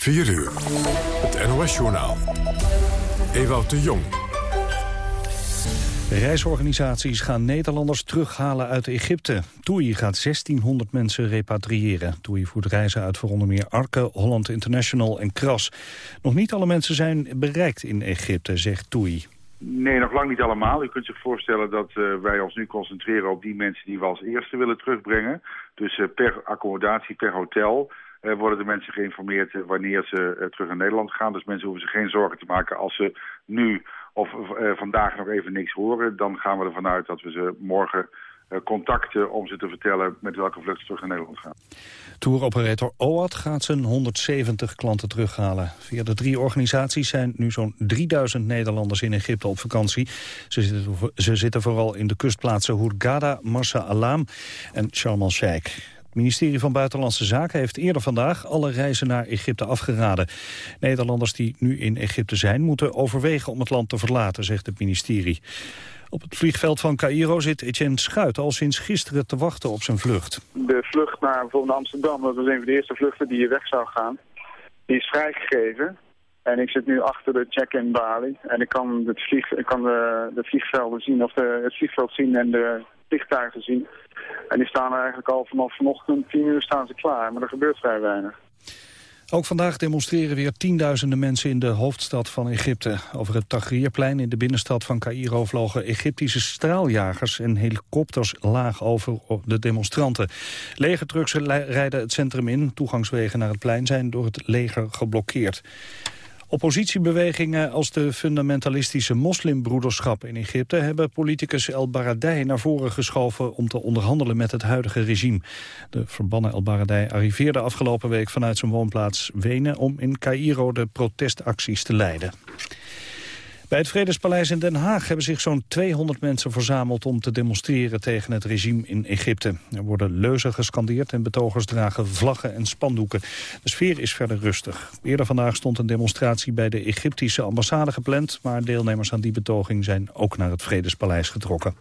4 uur. Het NOS-journaal. Ewout de Jong. Reisorganisaties gaan Nederlanders terughalen uit Egypte. TUI gaat 1600 mensen repatriëren. TUI voert reizen uit voor onder meer Arke, Holland International en Kras. Nog niet alle mensen zijn bereikt in Egypte, zegt TUI. Nee, nog lang niet allemaal. U kunt zich voorstellen dat uh, wij ons nu concentreren op die mensen die we als eerste willen terugbrengen. Dus uh, per accommodatie, per hotel uh, worden de mensen geïnformeerd wanneer ze terug naar Nederland gaan. Dus mensen hoeven zich geen zorgen te maken als ze nu of vandaag nog even niks horen. Dan gaan we ervan uit dat we ze morgen contacten om ze te vertellen met welke vlucht ze terug naar Nederland gaan. Touroperator OAT gaat zijn 170 klanten terughalen. Via de drie organisaties zijn nu zo'n 3000 Nederlanders in Egypte op vakantie. Ze zitten, ze zitten vooral in de kustplaatsen Hurghada, Marsa Alam en Sharm el-Sheikh. Het ministerie van Buitenlandse Zaken heeft eerder vandaag alle reizen naar Egypte afgeraden. Nederlanders die nu in Egypte zijn moeten overwegen om het land te verlaten, zegt het ministerie. Op het vliegveld van Cairo zit Etienne Schuit al sinds gisteren te wachten op zijn vlucht. De vlucht naar bijvoorbeeld Amsterdam, dat was een van de eerste vluchten die hier weg zou gaan, die is vrijgegeven. En ik zit nu achter de check-in balie en ik kan, het vlieg, ik kan de, de vliegvelden zien, of de, het vliegveld zien en de vliegtuigen zien. En die staan er eigenlijk al vanaf vanochtend, tien uur staan ze klaar, maar er gebeurt vrij weinig. Ook vandaag demonstreren weer tienduizenden mensen in de hoofdstad van Egypte. Over het Tahrirplein in de binnenstad van Cairo vlogen Egyptische straaljagers en helikopters laag over de demonstranten. Legertrucks rijden het centrum in. Toegangswegen naar het plein zijn door het leger geblokkeerd. Oppositiebewegingen als de fundamentalistische moslimbroederschap in Egypte hebben politicus El Baradei naar voren geschoven om te onderhandelen met het huidige regime. De verbannen El Baradei arriveerde afgelopen week vanuit zijn woonplaats Wenen om in Cairo de protestacties te leiden. Bij het Vredespaleis in Den Haag hebben zich zo'n 200 mensen verzameld om te demonstreren tegen het regime in Egypte. Er worden leuzen gescandeerd en betogers dragen vlaggen en spandoeken. De sfeer is verder rustig. Eerder vandaag stond een demonstratie bij de Egyptische ambassade gepland, maar deelnemers aan die betoging zijn ook naar het Vredespaleis getrokken.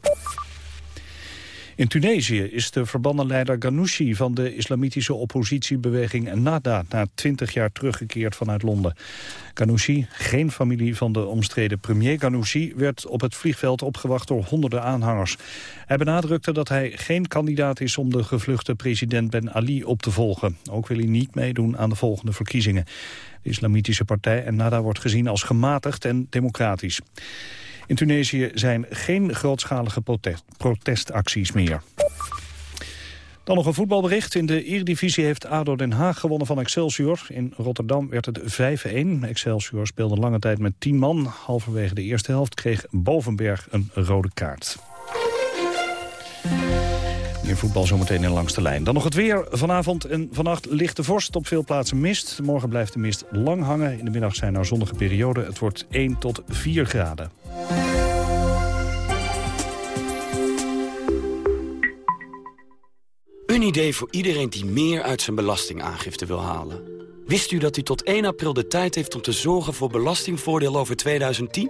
In Tunesië is de verbannen leider Ghanouchi van de islamitische oppositiebeweging Nada na twintig jaar teruggekeerd vanuit Londen. Ghanouchi, geen familie van de omstreden premier Ghanouchi, werd op het vliegveld opgewacht door honderden aanhangers. Hij benadrukte dat hij geen kandidaat is om de gevluchte president Ben Ali op te volgen. Ook wil hij niet meedoen aan de volgende verkiezingen. De islamitische partij Ennahda wordt gezien als gematigd en democratisch. In Tunesië zijn geen grootschalige protest, protestacties meer. Dan nog een voetbalbericht. In de Eredivisie heeft ADO Den Haag gewonnen van Excelsior. In Rotterdam werd het 5-1. Excelsior speelde lange tijd met 10 man. Halverwege de eerste helft kreeg Bovenberg een rode kaart. In voetbal zometeen in langs de lijn. Dan nog het weer. Vanavond en vannacht ligt de vorst op veel plaatsen mist. Morgen blijft de mist lang hangen. In de middag zijn er zonnige perioden. Het wordt 1 tot 4 graden. Een idee voor iedereen die meer uit zijn belastingaangifte wil halen. Wist u dat u tot 1 april de tijd heeft om te zorgen voor belastingvoordeel over 2010?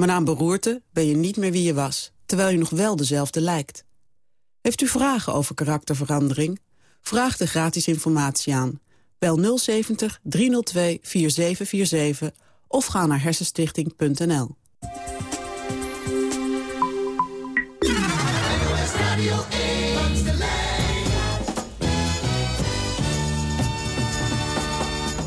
Maar na een beroerte ben je niet meer wie je was, terwijl je nog wel dezelfde lijkt. Heeft u vragen over karakterverandering? Vraag de gratis informatie aan. Bel 070 302 4747 of ga naar hersenstichting.nl.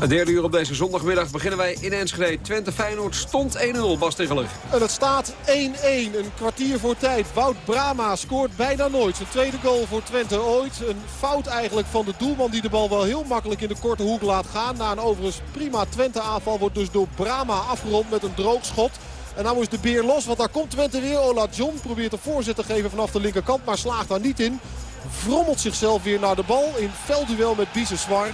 Het derde uur op deze zondagmiddag beginnen wij in Enschede. Twente Feyenoord stond 1-0, Bas Tegeler. En het staat 1-1, een kwartier voor tijd. Wout Brama scoort bijna nooit. Zijn tweede goal voor Twente ooit. Een fout eigenlijk van de doelman die de bal wel heel makkelijk in de korte hoek laat gaan. Na een overigens prima Twente aanval wordt dus door Brama afgerond met een droog schot. En nou is de beer los, want daar komt Twente weer. Ola John probeert een voorzet te geven vanaf de linkerkant, maar slaagt daar niet in. Vrommelt zichzelf weer naar de bal in veldduel met Biseswar.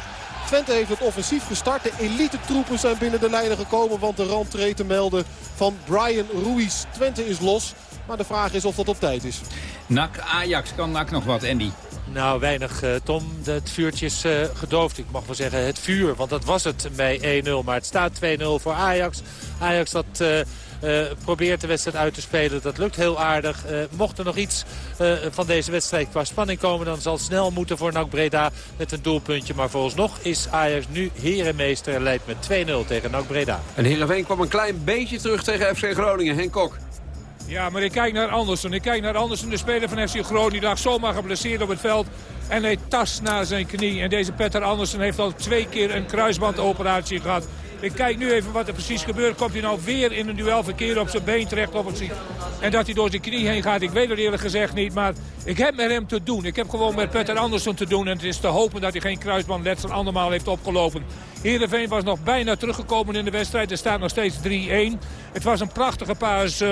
Twente heeft het offensief gestart. De elite troepen zijn binnen de lijnen gekomen. Want de rentree te melden van Brian Ruiz. Twente is los. Maar de vraag is of dat op tijd is. NAC Ajax, kan NAC nog wat, Andy? Nou, weinig, uh, Tom. Het vuurtje is uh, gedoofd. Ik mag wel zeggen het vuur, want dat was het bij 1-0. Maar het staat 2-0 voor Ajax. Ajax dat... Uh, uh, probeert de wedstrijd uit te spelen. Dat lukt heel aardig. Uh, mocht er nog iets uh, van deze wedstrijd qua spanning komen... dan zal het snel moeten voor NAC Breda met een doelpuntje. Maar vooralsnog is Ajax nu herenmeester en leidt met 2-0 tegen NAC Breda. En Heerenveen kwam een klein beetje terug tegen FC Groningen. Henk Kok. Ja, maar ik kijk naar Andersen. Ik kijk naar Andersen, de speler van FC Groningen. Die lag zomaar geblesseerd op het veld. En hij tast naar zijn knie. En deze Petter Andersen heeft al twee keer een kruisbandoperatie gehad. Ik kijk nu even wat er precies gebeurt. Komt hij nou weer in een duel verkeer op zijn been terecht? Of het en dat hij door zijn knie heen gaat, ik weet het eerlijk gezegd niet. Maar ik heb met hem te doen. Ik heb gewoon met Petter Andersen te doen. En het is te hopen dat hij geen kruisbandletsel andermaal heeft opgelopen. Heerenveen was nog bijna teruggekomen in de wedstrijd. Er staat nog steeds 3-1. Het was een prachtige paas uh,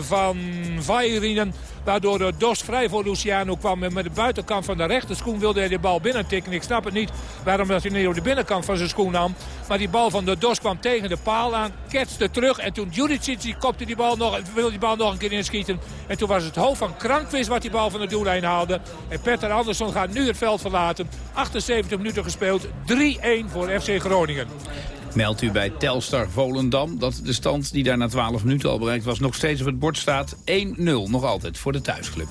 van Vairinen. Waardoor Dos vrij voor Luciano kwam. Met de buitenkant van de rechterschoen wilde hij de bal binnen tikken. Ik snap het niet waarom dat hij niet op de binnenkant van zijn schoen nam. Maar die bal van de Dos kwam tegen de paal aan. Ketste terug. En toen Judicic kopte die bal nog, wilde die bal nog een keer inschieten. En toen was het hoofd van Krankvis wat die bal van de doellijn haalde. En Petter Andersson gaat nu het veld verlaten. 78 minuten gespeeld. 3-1 voor FC Groningen. Meldt u bij Telstar Volendam dat de stand die daar na 12 minuten al bereikt was... nog steeds op het bord staat 1-0 nog altijd voor de thuisclub.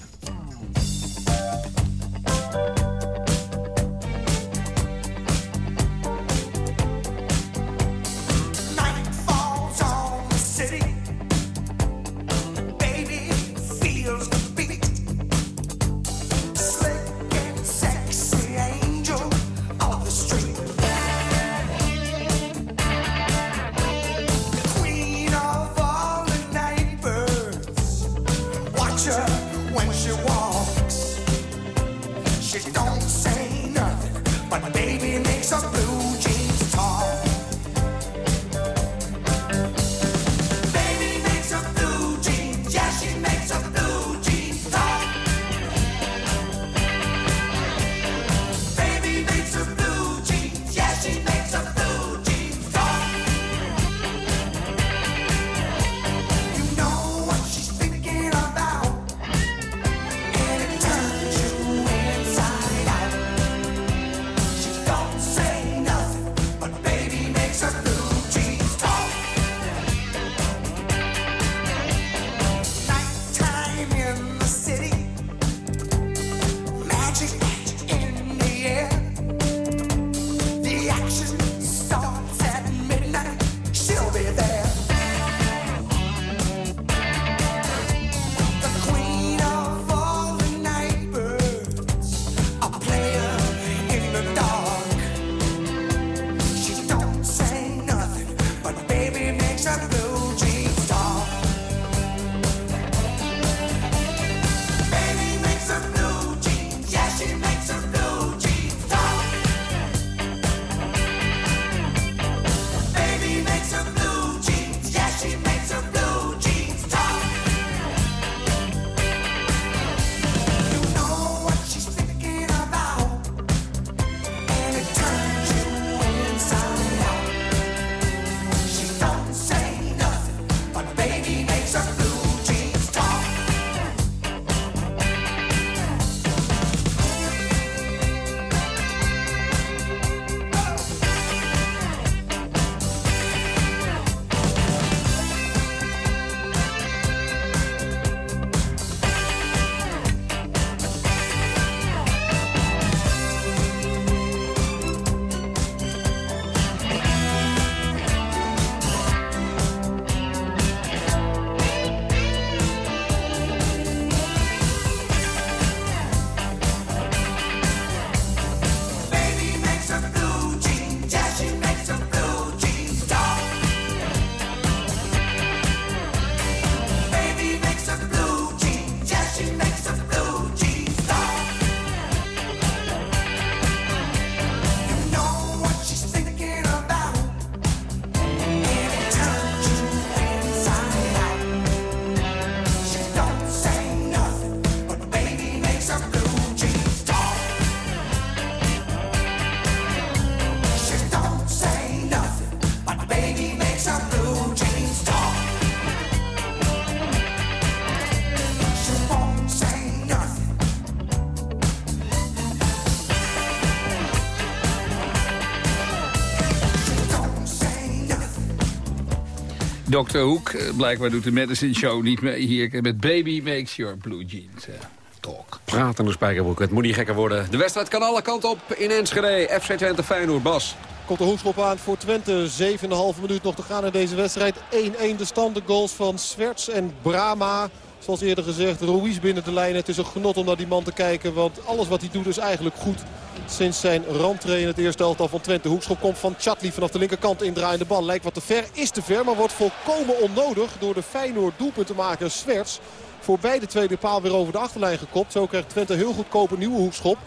Dr. Hoek, eh, blijkbaar doet de Medicine Show niet mee hier. Met Baby Makes Your Blue Jeans. Uh, talk. Pratende spijkerbroek, het moet niet gekker worden. De wedstrijd kan alle kanten op in Enschede. FC Twente Feyenoord, Bas. Komt de hoekschop aan voor Twente. 7,5 minuut nog te gaan in deze wedstrijd. 1-1 de stand. De goals van Swerts en Brama. Zoals eerder gezegd, Ruiz binnen de lijn. Het is een genot om naar die man te kijken. Want alles wat hij doet is eigenlijk goed. Sinds zijn rentree in het eerste elftal van Twente. Hoekschop komt van Chatli vanaf de linkerkant indraaiende bal. Lijkt wat te ver, is te ver, maar wordt volkomen onnodig door de Feyenoord doelpunt te maken. Swerts voorbij de tweede paal weer over de achterlijn gekopt. Zo krijgt Twente heel goedkoop een nieuwe hoekschop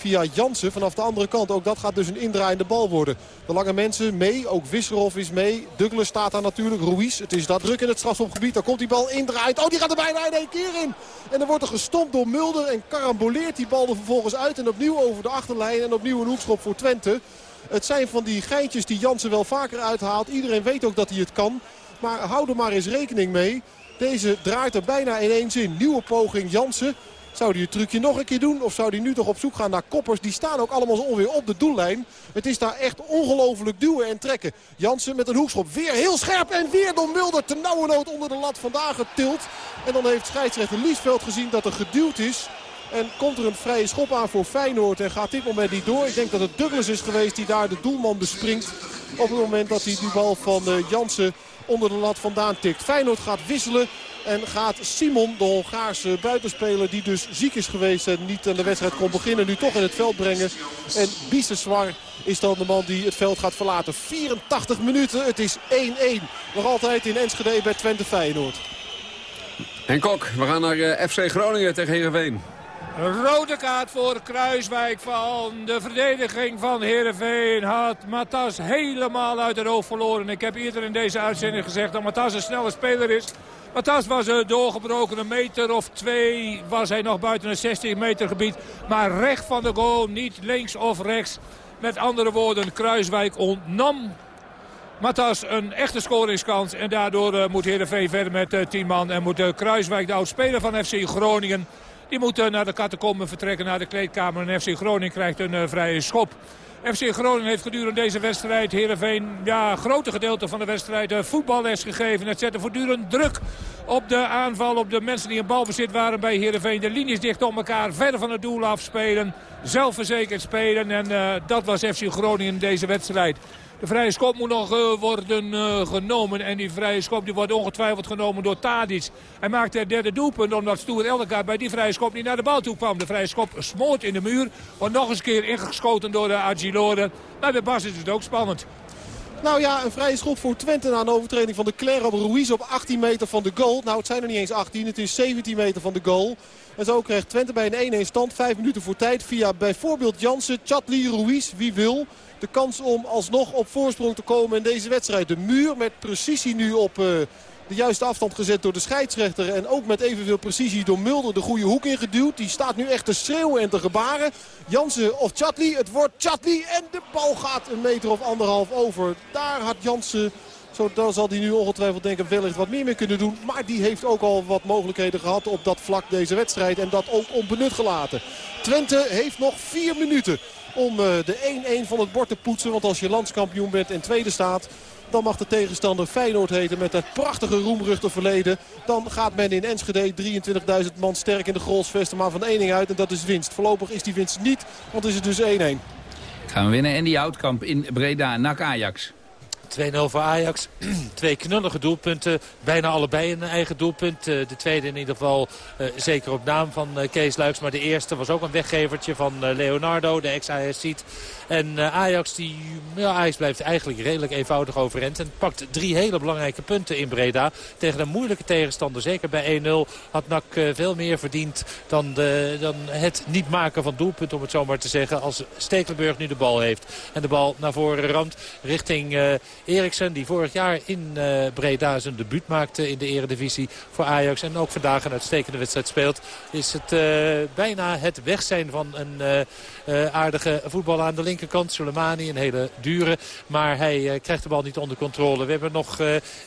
via Jansen vanaf de andere kant. Ook dat gaat dus een indraaiende bal worden. De lange mensen mee, ook Wisserov is mee. Douglas staat daar natuurlijk, Ruiz. Het is daar druk in het strafschopgebied. Daar komt die bal indraaid. Oh, die gaat er bijna in één keer in. En dan wordt er gestompt door Mulder en karamboleert die bal er vervolgens uit. En opnieuw over de achterlijn en opnieuw een hoekschop voor Twente. Het zijn van die geintjes die Jansen wel vaker uithaalt. Iedereen weet ook dat hij het kan. Maar hou er maar eens rekening mee. Deze draait er bijna ineens in. Nieuwe poging Jansen. Zou hij het trucje nog een keer doen? Of zou hij nu toch op zoek gaan naar koppers? Die staan ook allemaal zo ongeveer op de doellijn. Het is daar echt ongelooflijk duwen en trekken. Jansen met een hoekschop. Weer heel scherp en weer door Mulder. Ten nauwe nood onder de lat vandaag getild. En dan heeft scheidsrechter Liesveld gezien dat er geduwd is. En komt er een vrije schop aan voor Feyenoord. En gaat dit moment niet door. Ik denk dat het Douglas is geweest die daar de doelman bespringt. Op het moment dat hij die bal van eh, Jansen onder de lat vandaan tikt. Feyenoord gaat wisselen. En gaat Simon, de Hongaarse buitenspeler die dus ziek is geweest en niet aan de wedstrijd kon beginnen, nu toch in het veld brengen. En Biseswar is dan de man die het veld gaat verlaten. 84 minuten, het is 1-1. Nog altijd in Enschede bij Twente Feyenoord. En Kok, we gaan naar eh, FC Groningen tegen Heerenveen. Rode kaart voor Kruiswijk van de verdediging van Heerenveen. Had Matas helemaal uit de oog verloren. Ik heb eerder in deze uitzending gezegd dat Matas een snelle speler is. Matas was uh, doorgebroken. Een meter of twee was hij nog buiten een 60 meter gebied. Maar recht van de goal, niet links of rechts. Met andere woorden, Kruiswijk ontnam Matas een echte scoringskans. En daardoor uh, moet Heerenveen verder met uh, 10 man. En moet Kruiswijk, de oudspeler van FC Groningen... Die moet naar de catacomben vertrekken naar de kleedkamer. En FC Groningen krijgt een vrije schop. FC Groningen heeft gedurende deze wedstrijd Heerenveen... ja, grote gedeelte van de wedstrijd uh, voetballes gegeven. Het zette voortdurend druk op de aanval, op de mensen die in balbezit waren bij Heerenveen. De linies dicht op elkaar, verder van het doel afspelen. Zelfverzekerd spelen en dat was FC Groningen in deze wedstrijd. De vrije schop moet nog uh, worden uh, genomen. En die vrije schop die wordt ongetwijfeld genomen door Tadic. Hij maakte het derde doelpunt omdat Stoer Eldergaard bij die vrije schop niet naar de bal toe kwam. De vrije schop smoort in de muur. Wordt nog eens keer ingeschoten door de Agilore. Maar bij Bas is het ook spannend. Nou ja, een vrije schop voor Twente na een overtreding van de Claire op Ruiz op 18 meter van de goal. Nou, het zijn er niet eens 18, het is 17 meter van de goal. En zo krijgt Twente bij een 1-1 stand 5 minuten voor tijd via bijvoorbeeld Jansen, Chatli, Ruiz, wie wil de kans om alsnog op voorsprong te komen in deze wedstrijd. De muur met precisie nu op uh, de juiste afstand gezet door de scheidsrechter. En ook met evenveel precisie door Mulder de goede hoek ingeduwd. Die staat nu echt te schreeuwen en te gebaren. Jansen of Chatli. Het wordt Chatli en de bal gaat een meter of anderhalf over. Daar had Jansen... Zo zal hij nu ongetwijfeld denken wellicht wat meer mee kunnen doen. Maar die heeft ook al wat mogelijkheden gehad op dat vlak deze wedstrijd. En dat ook onbenut gelaten. Twente heeft nog vier minuten om uh, de 1-1 van het bord te poetsen. Want als je landskampioen bent en tweede staat... Dan mag de tegenstander Feyenoord heten met het prachtige roemruchte verleden. Dan gaat men in Enschede 23.000 man sterk in de Grolsvesten maar van één ding uit. En dat is winst. Voorlopig is die winst niet, want is het dus 1-1. Gaan we winnen. En die Houtkamp in Breda, NAC Ajax. 2-0 voor Ajax. Twee knullige doelpunten. Bijna allebei een eigen doelpunt. De tweede in ieder geval uh, zeker op naam van uh, Kees Luiks. Maar de eerste was ook een weggevertje van Leonardo, de ex-Ajax-ziet. En Ajax, die, ja, Ajax blijft eigenlijk redelijk eenvoudig overeind. En pakt drie hele belangrijke punten in Breda. Tegen een moeilijke tegenstander. Zeker bij 1-0 had NAC veel meer verdiend dan, de, dan het niet maken van doelpunt. Om het zo maar te zeggen. Als Stekelenburg nu de bal heeft. En de bal naar voren ramt richting... Eriksen die vorig jaar in uh, Breda zijn debuut maakte in de eredivisie voor Ajax. En ook vandaag een uitstekende wedstrijd speelt. Is het uh, bijna het weg zijn van een uh, aardige voetballer aan de linkerkant. Soleimani, een hele dure. Maar hij krijgt de bal niet onder controle. We hebben nog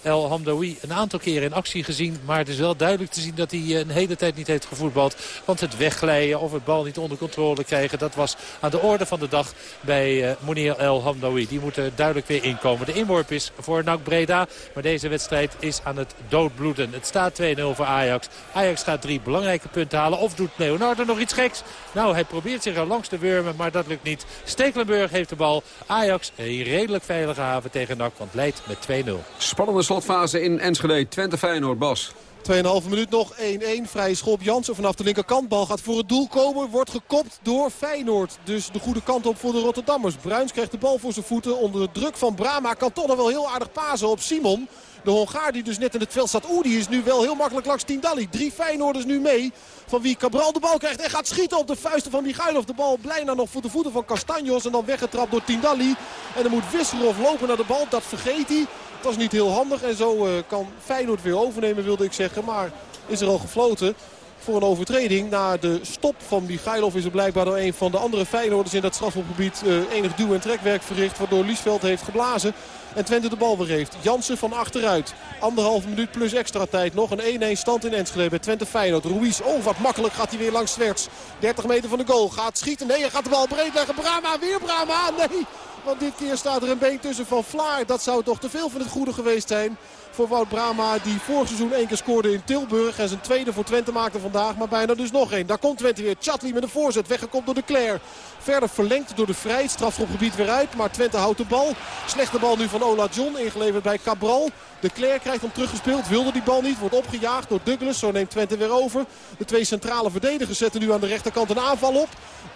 El Hamdoui een aantal keren in actie gezien. Maar het is wel duidelijk te zien dat hij een hele tijd niet heeft gevoetbald. Want het wegglijden of het bal niet onder controle krijgen... dat was aan de orde van de dag bij Monier El Hamdoui. Die moet er duidelijk weer inkomen. De inworp is voor NAC Breda. Maar deze wedstrijd is aan het doodbloeden. Het staat 2-0 voor Ajax. Ajax gaat drie belangrijke punten halen. Of doet Leonardo nog iets geks? Nou, hij probeert zich er langs te wurmen, maar dat lukt niet. Stekelenburg heeft de bal. Ajax een redelijk veilige haven tegen NAC, want leidt met 2-0. Spannende slotfase in Enschede. Twente Feyenoord, Bas. 2,5 minuut nog. 1-1. Vrije schop Jansen vanaf de linkerkant. Bal gaat voor het doel komen. Wordt gekopt door Feyenoord. Dus de goede kant op voor de Rotterdammers. Bruins krijgt de bal voor zijn voeten. Onder de druk van Brama kan toch nog wel heel aardig pasen op Simon. De Hongaar die dus net in het veld staat. Oeh, die is nu wel heel makkelijk langs Tindalli. Drie Feyenoorders nu mee. Van wie Cabral de bal krijgt en gaat schieten op de vuisten van Michailov. De bal bijna nog voor de voeten van Castanjos. En dan weggetrapt door Tindalli. En dan moet Wisserov lopen naar de bal. Dat vergeet hij. Dat is niet heel handig. En zo uh, kan Feyenoord weer overnemen wilde ik zeggen. Maar is er al gefloten voor een overtreding. Na de stop van Michailov is er blijkbaar door een van de andere Feyenoorders in dat strafhofgebied uh, enig duw- en trekwerk verricht. Waardoor Liesveld heeft geblazen. En Twente de bal weer heeft. Jansen van achteruit. Anderhalve minuut plus extra tijd nog. Een 1-1 stand in Enschede Twente Feyenoord. Ruiz, oh wat makkelijk gaat hij weer langs Zwerts. 30 meter van de goal. Gaat schieten. Nee, hij gaat de bal breed leggen. Brama, weer Brama. Nee, want dit keer staat er een been tussen van Vlaar. Dat zou toch te veel van het goede geweest zijn voor Wout Brama. Die vorig seizoen één keer scoorde in Tilburg. En zijn tweede voor Twente maakte vandaag. Maar bijna dus nog één. Daar komt Twente weer. Chatli met een voorzet. Weggekomen door de Claire. Verder verlengd door de Vrij. Strafschopgebied weer uit. Maar Twente houdt de bal. Slechte bal nu van Ola John. Ingeleverd bij Cabral. De Claire krijgt hem teruggespeeld. Wilde die bal niet. Wordt opgejaagd door Douglas. Zo neemt Twente weer over. De twee centrale verdedigers zetten nu aan de rechterkant een aanval op.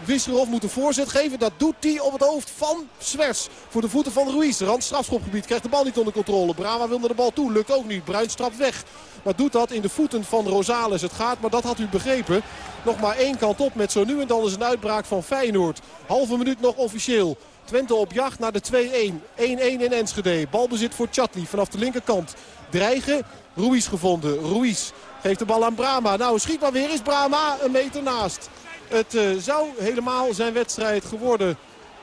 Wisserov moet een voorzet geven. Dat doet hij op het hoofd van Swers. Voor de voeten van Ruiz. Rand strafschopgebied. Krijgt de bal niet onder controle. Brama wil naar de bal toe. Lukt ook niet. Bruin strapt weg. Maar doet dat in de voeten van Rosales. Het gaat, maar dat had u begrepen. Nog maar één kant op met zo nu en dan is een uitbraak van Feyenoord. Halve minuut nog officieel. Twente op jacht naar de 2-1. 1-1 in Enschede. Balbezit voor Chatli vanaf de linkerkant. Dreigen. Ruiz gevonden. Ruiz geeft de bal aan Brama. Nou, schiet maar weer. Is Brama een meter naast. Het uh, zou helemaal zijn wedstrijd geworden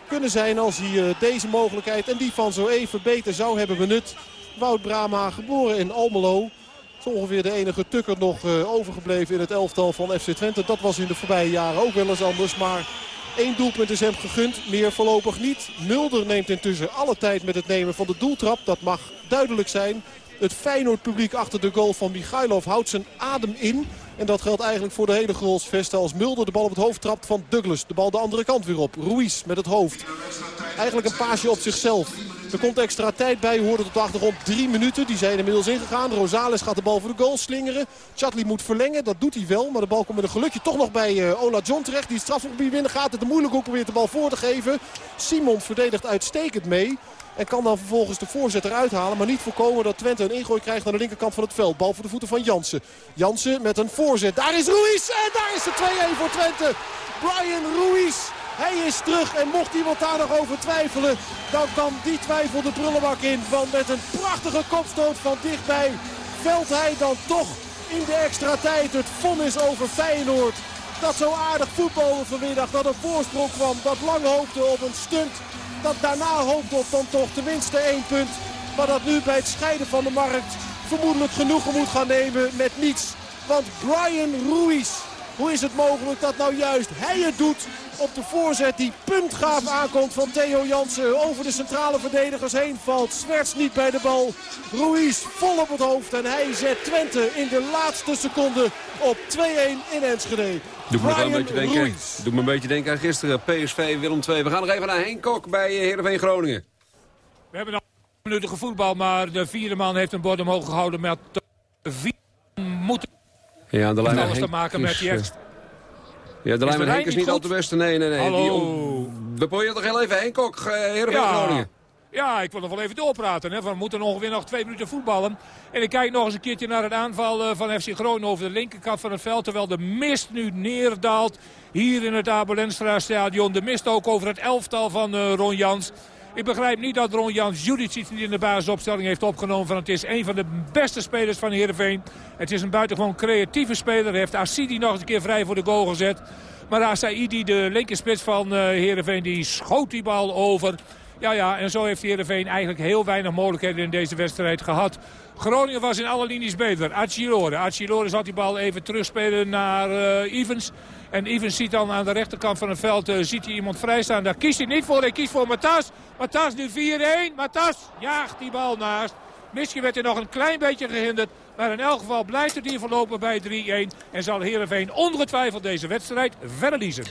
kunnen zijn als hij uh, deze mogelijkheid en die van zo even beter zou hebben benut. Wout Brama, geboren in Almelo. Is ongeveer de enige tukker nog uh, overgebleven in het elftal van FC Twente. Dat was in de voorbije jaren ook wel eens anders. Maar één doelpunt is hem gegund. Meer voorlopig niet. Mulder neemt intussen alle tijd met het nemen van de doeltrap. Dat mag duidelijk zijn. Het Feyenoord publiek achter de goal van Michailov houdt zijn adem in. En dat geldt eigenlijk voor de hele goalsvesten als Mulder de bal op het hoofd trapt van Douglas. De bal de andere kant weer op. Ruiz met het hoofd. Eigenlijk een paasje op zichzelf. Er komt extra tijd bij. U hoorde tot de achtergrond drie minuten. Die zijn inmiddels ingegaan. Rosales gaat de bal voor de goal slingeren. Chatli moet verlengen. Dat doet hij wel. Maar de bal komt met een gelukje toch nog bij uh, Ola John terecht. Die strafgebied binnen gaat. Het de moeilijk ook probeert de bal voor te geven. Simon verdedigt uitstekend mee. En kan dan vervolgens de voorzet eruit halen. Maar niet voorkomen dat Twente een ingooi krijgt naar de linkerkant van het veld. Bal voor de voeten van Jansen. Jansen met een voorzet. Daar is Ruiz. En daar is de 2-1 voor Twente. Brian Ruiz. Hij is terug en mocht iemand daar nog over twijfelen... dan kan die twijfel de prullenbak in. Want met een prachtige kopstoot van dichtbij... velt hij dan toch in de extra tijd het vonnis over Feyenoord. Dat zo aardig voetbalde vanmiddag. Dat een voorsprong kwam. Dat lang hoopte op een stunt dat daarna hoopt op dan toch tenminste één punt. Maar dat nu bij het scheiden van de markt vermoedelijk genoegen moet gaan nemen met niets. Want Brian Ruiz, hoe is het mogelijk dat nou juist hij het doet op de voorzet die puntgaaf aankomt van Theo Jansen. Over de centrale verdedigers heen valt. Zwerts niet bij de bal. Ruiz vol op het hoofd en hij zet Twente in de laatste seconde op 2-1 in Enschede. Doe me, een beetje denken, doe me een beetje denken aan gisteren. PSV, Willem II. We gaan nog even naar Henk Kok bij Heerenveen Groningen. We hebben nog minuten gevoetbal, maar de vierde man heeft een bord omhoog gehouden met vier moeten ja, de lijn alles te maken met die echt... Ja, de lijn met Henk is niet al te beste. Nee, nee, nee. Hallo. We proberen toch heel even Henk Kok, Heerenveen ja. Groningen. Ja, ik wil nog wel even doorpraten. Hè. We moeten ongeveer nog twee minuten voetballen. En ik kijk nog eens een keertje naar het aanval van FC Groningen over de linkerkant van het veld. Terwijl de mist nu neerdaalt hier in het Abelenstra stadion. De mist ook over het elftal van Ron Jans. Ik begrijp niet dat Ron Jans Judicic niet in de basisopstelling heeft opgenomen. Van het is een van de beste spelers van Heerenveen. Het is een buitengewoon creatieve speler. Hij heeft Assidi nog een keer vrij voor de goal gezet. Maar Asaidi, de linkerspits van uh, Heerenveen, die schoot die bal over. Ja, ja, en zo heeft Heerenveen eigenlijk heel weinig mogelijkheden in deze wedstrijd gehad. Groningen was in alle linies beter. Achillore. Achillore zal die bal even terugspelen naar uh, Evans. En Even ziet dan aan de rechterkant van het veld uh, ziet hij iemand vrijstaan. Daar kiest hij niet voor. Hij kiest voor Matas. Matas nu 4-1. Matas jaagt die bal naast. Misschien werd hij nog een klein beetje gehinderd. Maar in elk geval blijft het hier voorlopig bij 3-1. En zal Heerenveen ongetwijfeld deze wedstrijd verliezen.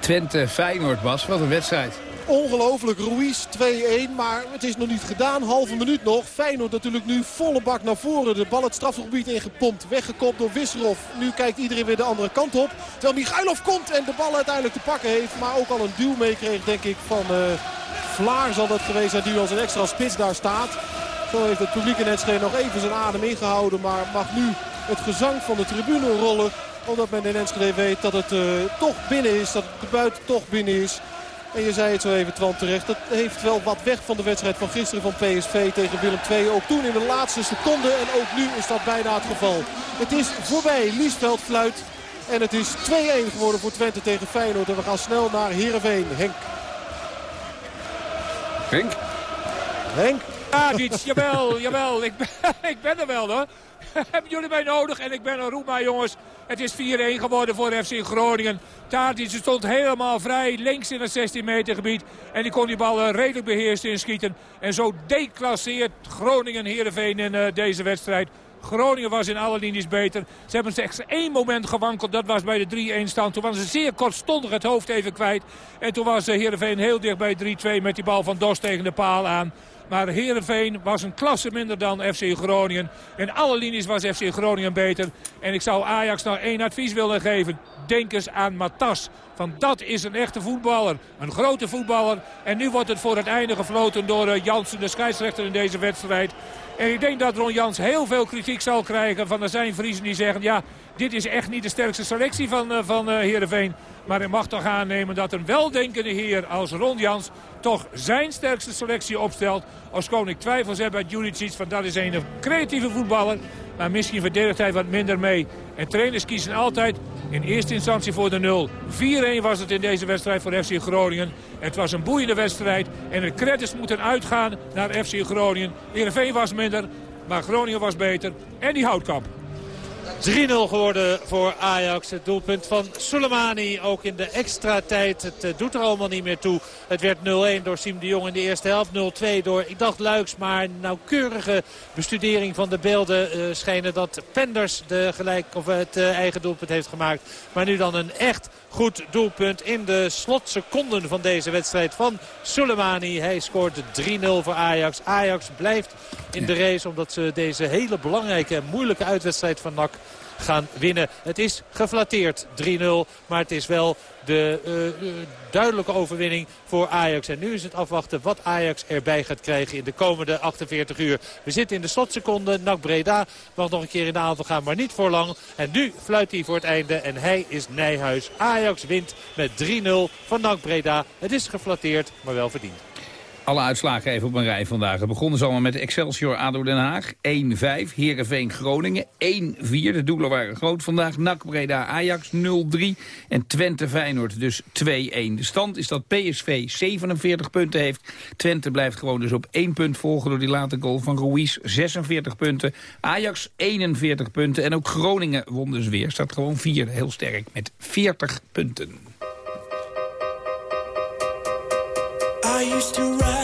Twente-Feyenoord, Bas. Wat een wedstrijd. Ongelooflijk, Ruiz 2-1, maar het is nog niet gedaan. Halve minuut nog. Feyenoord natuurlijk nu volle bak naar voren. De bal het strafgebied ingepompt, weggekopt door Wisserov. Nu kijkt iedereen weer de andere kant op. Terwijl Michailov komt en de bal uiteindelijk te pakken heeft. Maar ook al een duw meekreeg, denk ik, van uh, Vlaar zal dat geweest zijn. Die als een extra spits daar staat. Zo heeft het publiek in Enschede nog even zijn adem ingehouden. Maar mag nu het gezang van de tribune rollen. Omdat men in Enschede weet dat het uh, toch binnen is. Dat de buiten toch binnen is. En je zei het zo even, Twan, terecht. Dat heeft wel wat weg van de wedstrijd van gisteren van PSV tegen Willem II. Ook toen in de laatste seconde. En ook nu is dat bijna het geval. Het is voorbij. Liesveld fluit. En het is 2-1 geworden voor Twente tegen Feyenoord. En we gaan snel naar Heerenveen. Henk. Henk? Henk? Ja, iets. Jawel, jawel. Ik ben, ik ben er wel hoor. Hebben jullie mij nodig? En ik ben. Roep maar jongens. Het is 4-1 geworden voor FC Groningen. Tadic stond helemaal vrij links in het 16 meter gebied. En die kon die bal eh, redelijk beheerst inschieten. En zo declasseert Groningen Heerenveen in uh, deze wedstrijd. Groningen was in alle linies beter. Ze hebben slechts één moment gewankeld. Dat was bij de 3-1 stand. Toen was ze zeer kortstondig het hoofd even kwijt. En toen was Heerenveen heel dicht bij 3-2 met die bal van Dos tegen de paal aan. Maar Heerenveen was een klasse minder dan FC Groningen. In alle linies was FC Groningen beter. En ik zou Ajax nou één advies willen geven. Denk eens aan Matas. Van dat is een echte voetballer. Een grote voetballer. En nu wordt het voor het einde gefloten door uh, Jansen, de scheidsrechter in deze wedstrijd. En ik denk dat Ron Jans heel veel kritiek zal krijgen van de zijn Vriezen die zeggen... ja, dit is echt niet de sterkste selectie van, uh, van uh, Heerenveen. Maar hij mag toch aannemen dat een weldenkende heer als Ron Jans toch zijn sterkste selectie opstelt. Als koning twijfels heb bij Juricic, van dat is een creatieve voetballer. Maar misschien verdedigt hij wat minder mee. En trainers kiezen altijd in eerste instantie voor de nul. 4-1 was het in deze wedstrijd voor FC Groningen. Het was een boeiende wedstrijd. En de credits moeten uitgaan naar FC Groningen. Heerenveen was minder, maar Groningen was beter. En die houtkamp. 3-0 geworden voor Ajax. Het doelpunt van Soleimani ook in de extra tijd. Het uh, doet er allemaal niet meer toe. Het werd 0-1 door Siem de Jong in de eerste helft. 0-2 door, ik dacht Luiks, maar nauwkeurige bestudering van de beelden uh, schijnen dat Penders de gelijk, of het uh, eigen doelpunt heeft gemaakt. Maar nu dan een echt goed doelpunt in de slotseconden van deze wedstrijd van Soleimani. Hij scoort 3-0 voor Ajax. Ajax blijft in de race omdat ze deze hele belangrijke en moeilijke uitwedstrijd van NAC gaan winnen. Het is geflatteerd 3-0, maar het is wel de uh, duidelijke overwinning voor Ajax. En nu is het afwachten wat Ajax erbij gaat krijgen in de komende 48 uur. We zitten in de slotseconde. Nak Breda mag nog een keer in de aanval gaan, maar niet voor lang. En nu fluit hij voor het einde en hij is Nijhuis. Ajax wint met 3-0 van Nak Breda. Het is geflatteerd, maar wel verdiend. Alle uitslagen even op een rij vandaag. We begonnen ze allemaal met Excelsior ADO Den Haag 1-5. Heerenveen Groningen 1-4. De doelen waren groot vandaag. NAC Breda Ajax 0-3. En Twente Feyenoord dus 2-1. De stand is dat PSV 47 punten heeft. Twente blijft gewoon dus op 1 punt volgen door die late goal van Ruiz. 46 punten. Ajax 41 punten. En ook Groningen won dus weer. Staat gewoon 4 heel sterk met 40 punten. I used to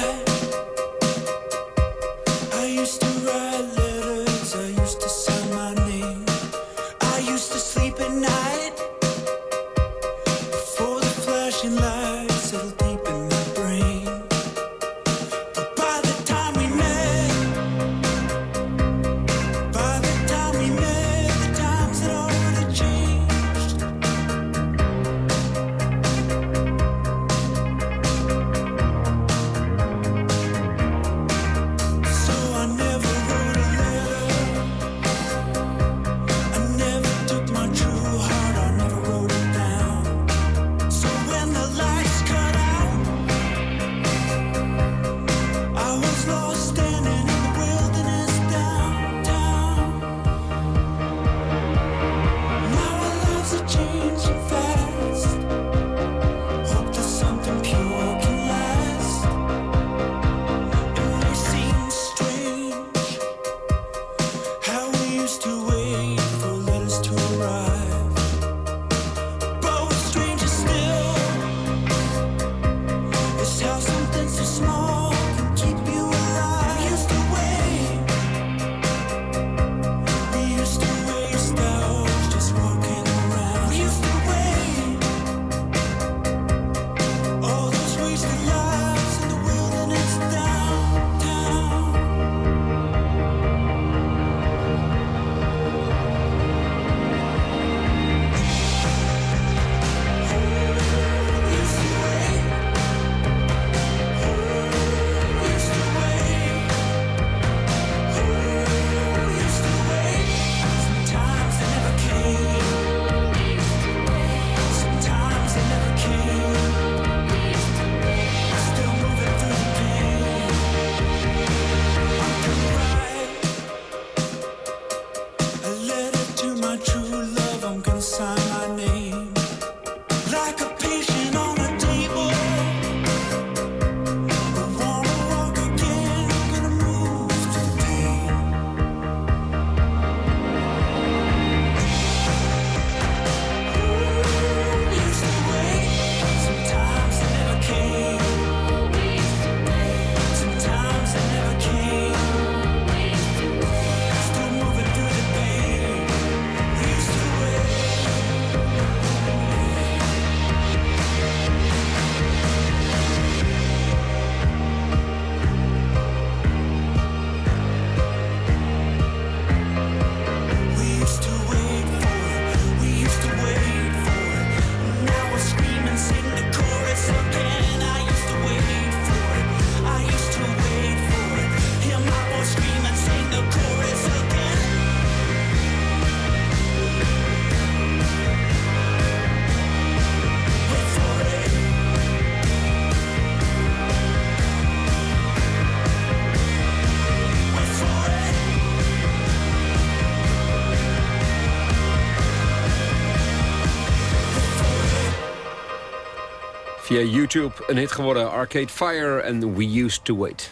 via YouTube een hit geworden. Arcade Fire en We Used to Wait.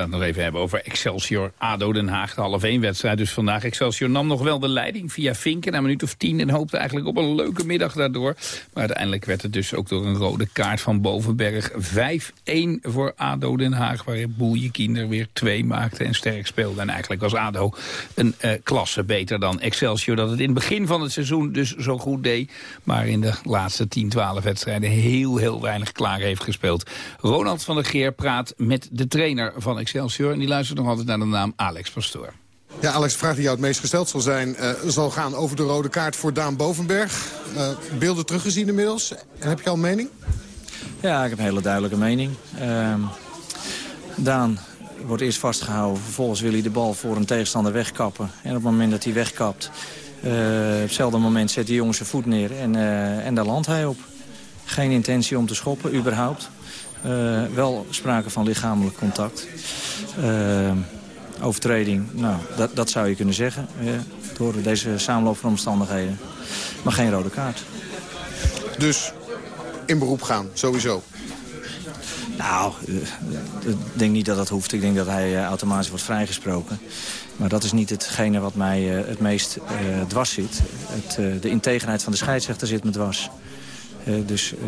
Gaan het nog even hebben over Excelsior ADO Den Haag. De half 1 wedstrijd dus vandaag. Excelsior nam nog wel de leiding via Vinken na een minuut of tien... en hoopte eigenlijk op een leuke middag daardoor. Maar uiteindelijk werd het dus ook door een rode kaart van Bovenberg 5-1 voor ADO Den Haag... waarin Boelje Kinder weer twee maakte en sterk speelde. En eigenlijk was ADO een uh, klasse beter dan Excelsior... dat het in het begin van het seizoen dus zo goed deed... maar in de laatste 10, 12 wedstrijden heel, heel weinig klaar heeft gespeeld. Ronald van der Geer praat met de trainer van Excelsior. En die luistert nog altijd naar de naam Alex Pastoor. Ja, Alex, de vraag die jou het meest gesteld zal zijn... Uh, zal gaan over de rode kaart voor Daan Bovenberg. Uh, beelden teruggezien inmiddels. En heb je al een mening? Ja, ik heb een hele duidelijke mening. Uh, Daan wordt eerst vastgehouden. Vervolgens wil hij de bal voor een tegenstander wegkappen. En op het moment dat hij wegkapt... Uh, op hetzelfde moment zet die jongen zijn voet neer en, en daar landt hij op. Geen intentie om te schoppen, überhaupt. Uh, wel sprake van lichamelijk contact. Uh, overtreding, nou, dat, dat zou je kunnen zeggen. Uh, door deze samenloop van omstandigheden. Maar geen rode kaart. Dus in beroep gaan, sowieso? Nou, ik denk niet dat dat hoeft. Ik denk dat hij automatisch wordt vrijgesproken. Maar dat is niet hetgene wat mij het meest dwars zit. Het, de integriteit van de scheidsrechter zit me dwars. Uh, dus uh,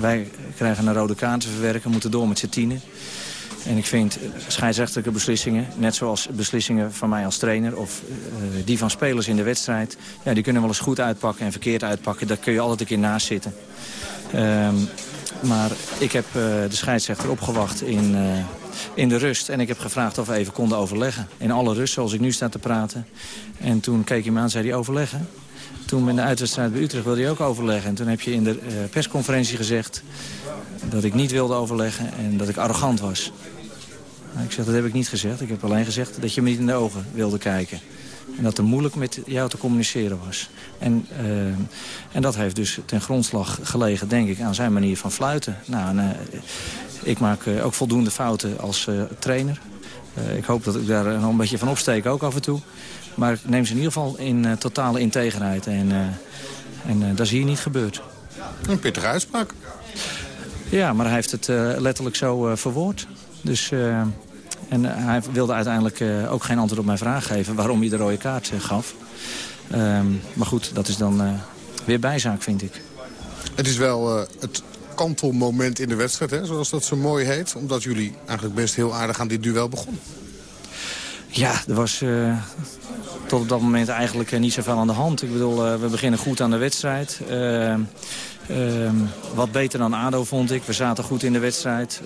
wij krijgen een rode kaart te verwerken, moeten door met z'n tienen. En ik vind scheidsrechtelijke beslissingen, net zoals beslissingen van mij als trainer... of uh, die van spelers in de wedstrijd, ja, die kunnen wel eens goed uitpakken en verkeerd uitpakken. Daar kun je altijd een keer naast zitten. Um, maar ik heb de scheidsrechter opgewacht in, in de rust. En ik heb gevraagd of we even konden overleggen. In alle rust, zoals ik nu sta te praten. En toen keek hij me aan en zei hij overleggen. Toen in de uitwedstrijd bij Utrecht wilde hij ook overleggen. En toen heb je in de uh, persconferentie gezegd dat ik niet wilde overleggen en dat ik arrogant was. Nou, ik zeg, dat heb ik niet gezegd. Ik heb alleen gezegd dat je me niet in de ogen wilde kijken. En dat het moeilijk met jou te communiceren was. En, uh, en dat heeft dus ten grondslag gelegen, denk ik, aan zijn manier van fluiten. Nou, en, uh, ik maak ook voldoende fouten als trainer. ik hoop dat ik daar een beetje van opsteek, ook af en toe. Maar neem ze in ieder geval in uh, totale integriteit. En, uh, en uh, dat is hier niet gebeurd. Een pittige uitspraak. Ja, maar hij heeft het letterlijk zo verwoord. Dus, en hij wilde uiteindelijk ook geen antwoord op mijn vraag geven... waarom hij de rode kaart gaf. Um, maar goed, dat is dan weer bijzaak, vind ik. Het is wel het kantelmoment in de wedstrijd, hè, zoals dat zo mooi heet. Omdat jullie eigenlijk best heel aardig aan dit duel begonnen. Ja, er was uh, tot op dat moment eigenlijk uh, niet zoveel aan de hand. Ik bedoel, uh, we beginnen goed aan de wedstrijd. wat beter dan ADO vond ik. We zaten goed in de wedstrijd.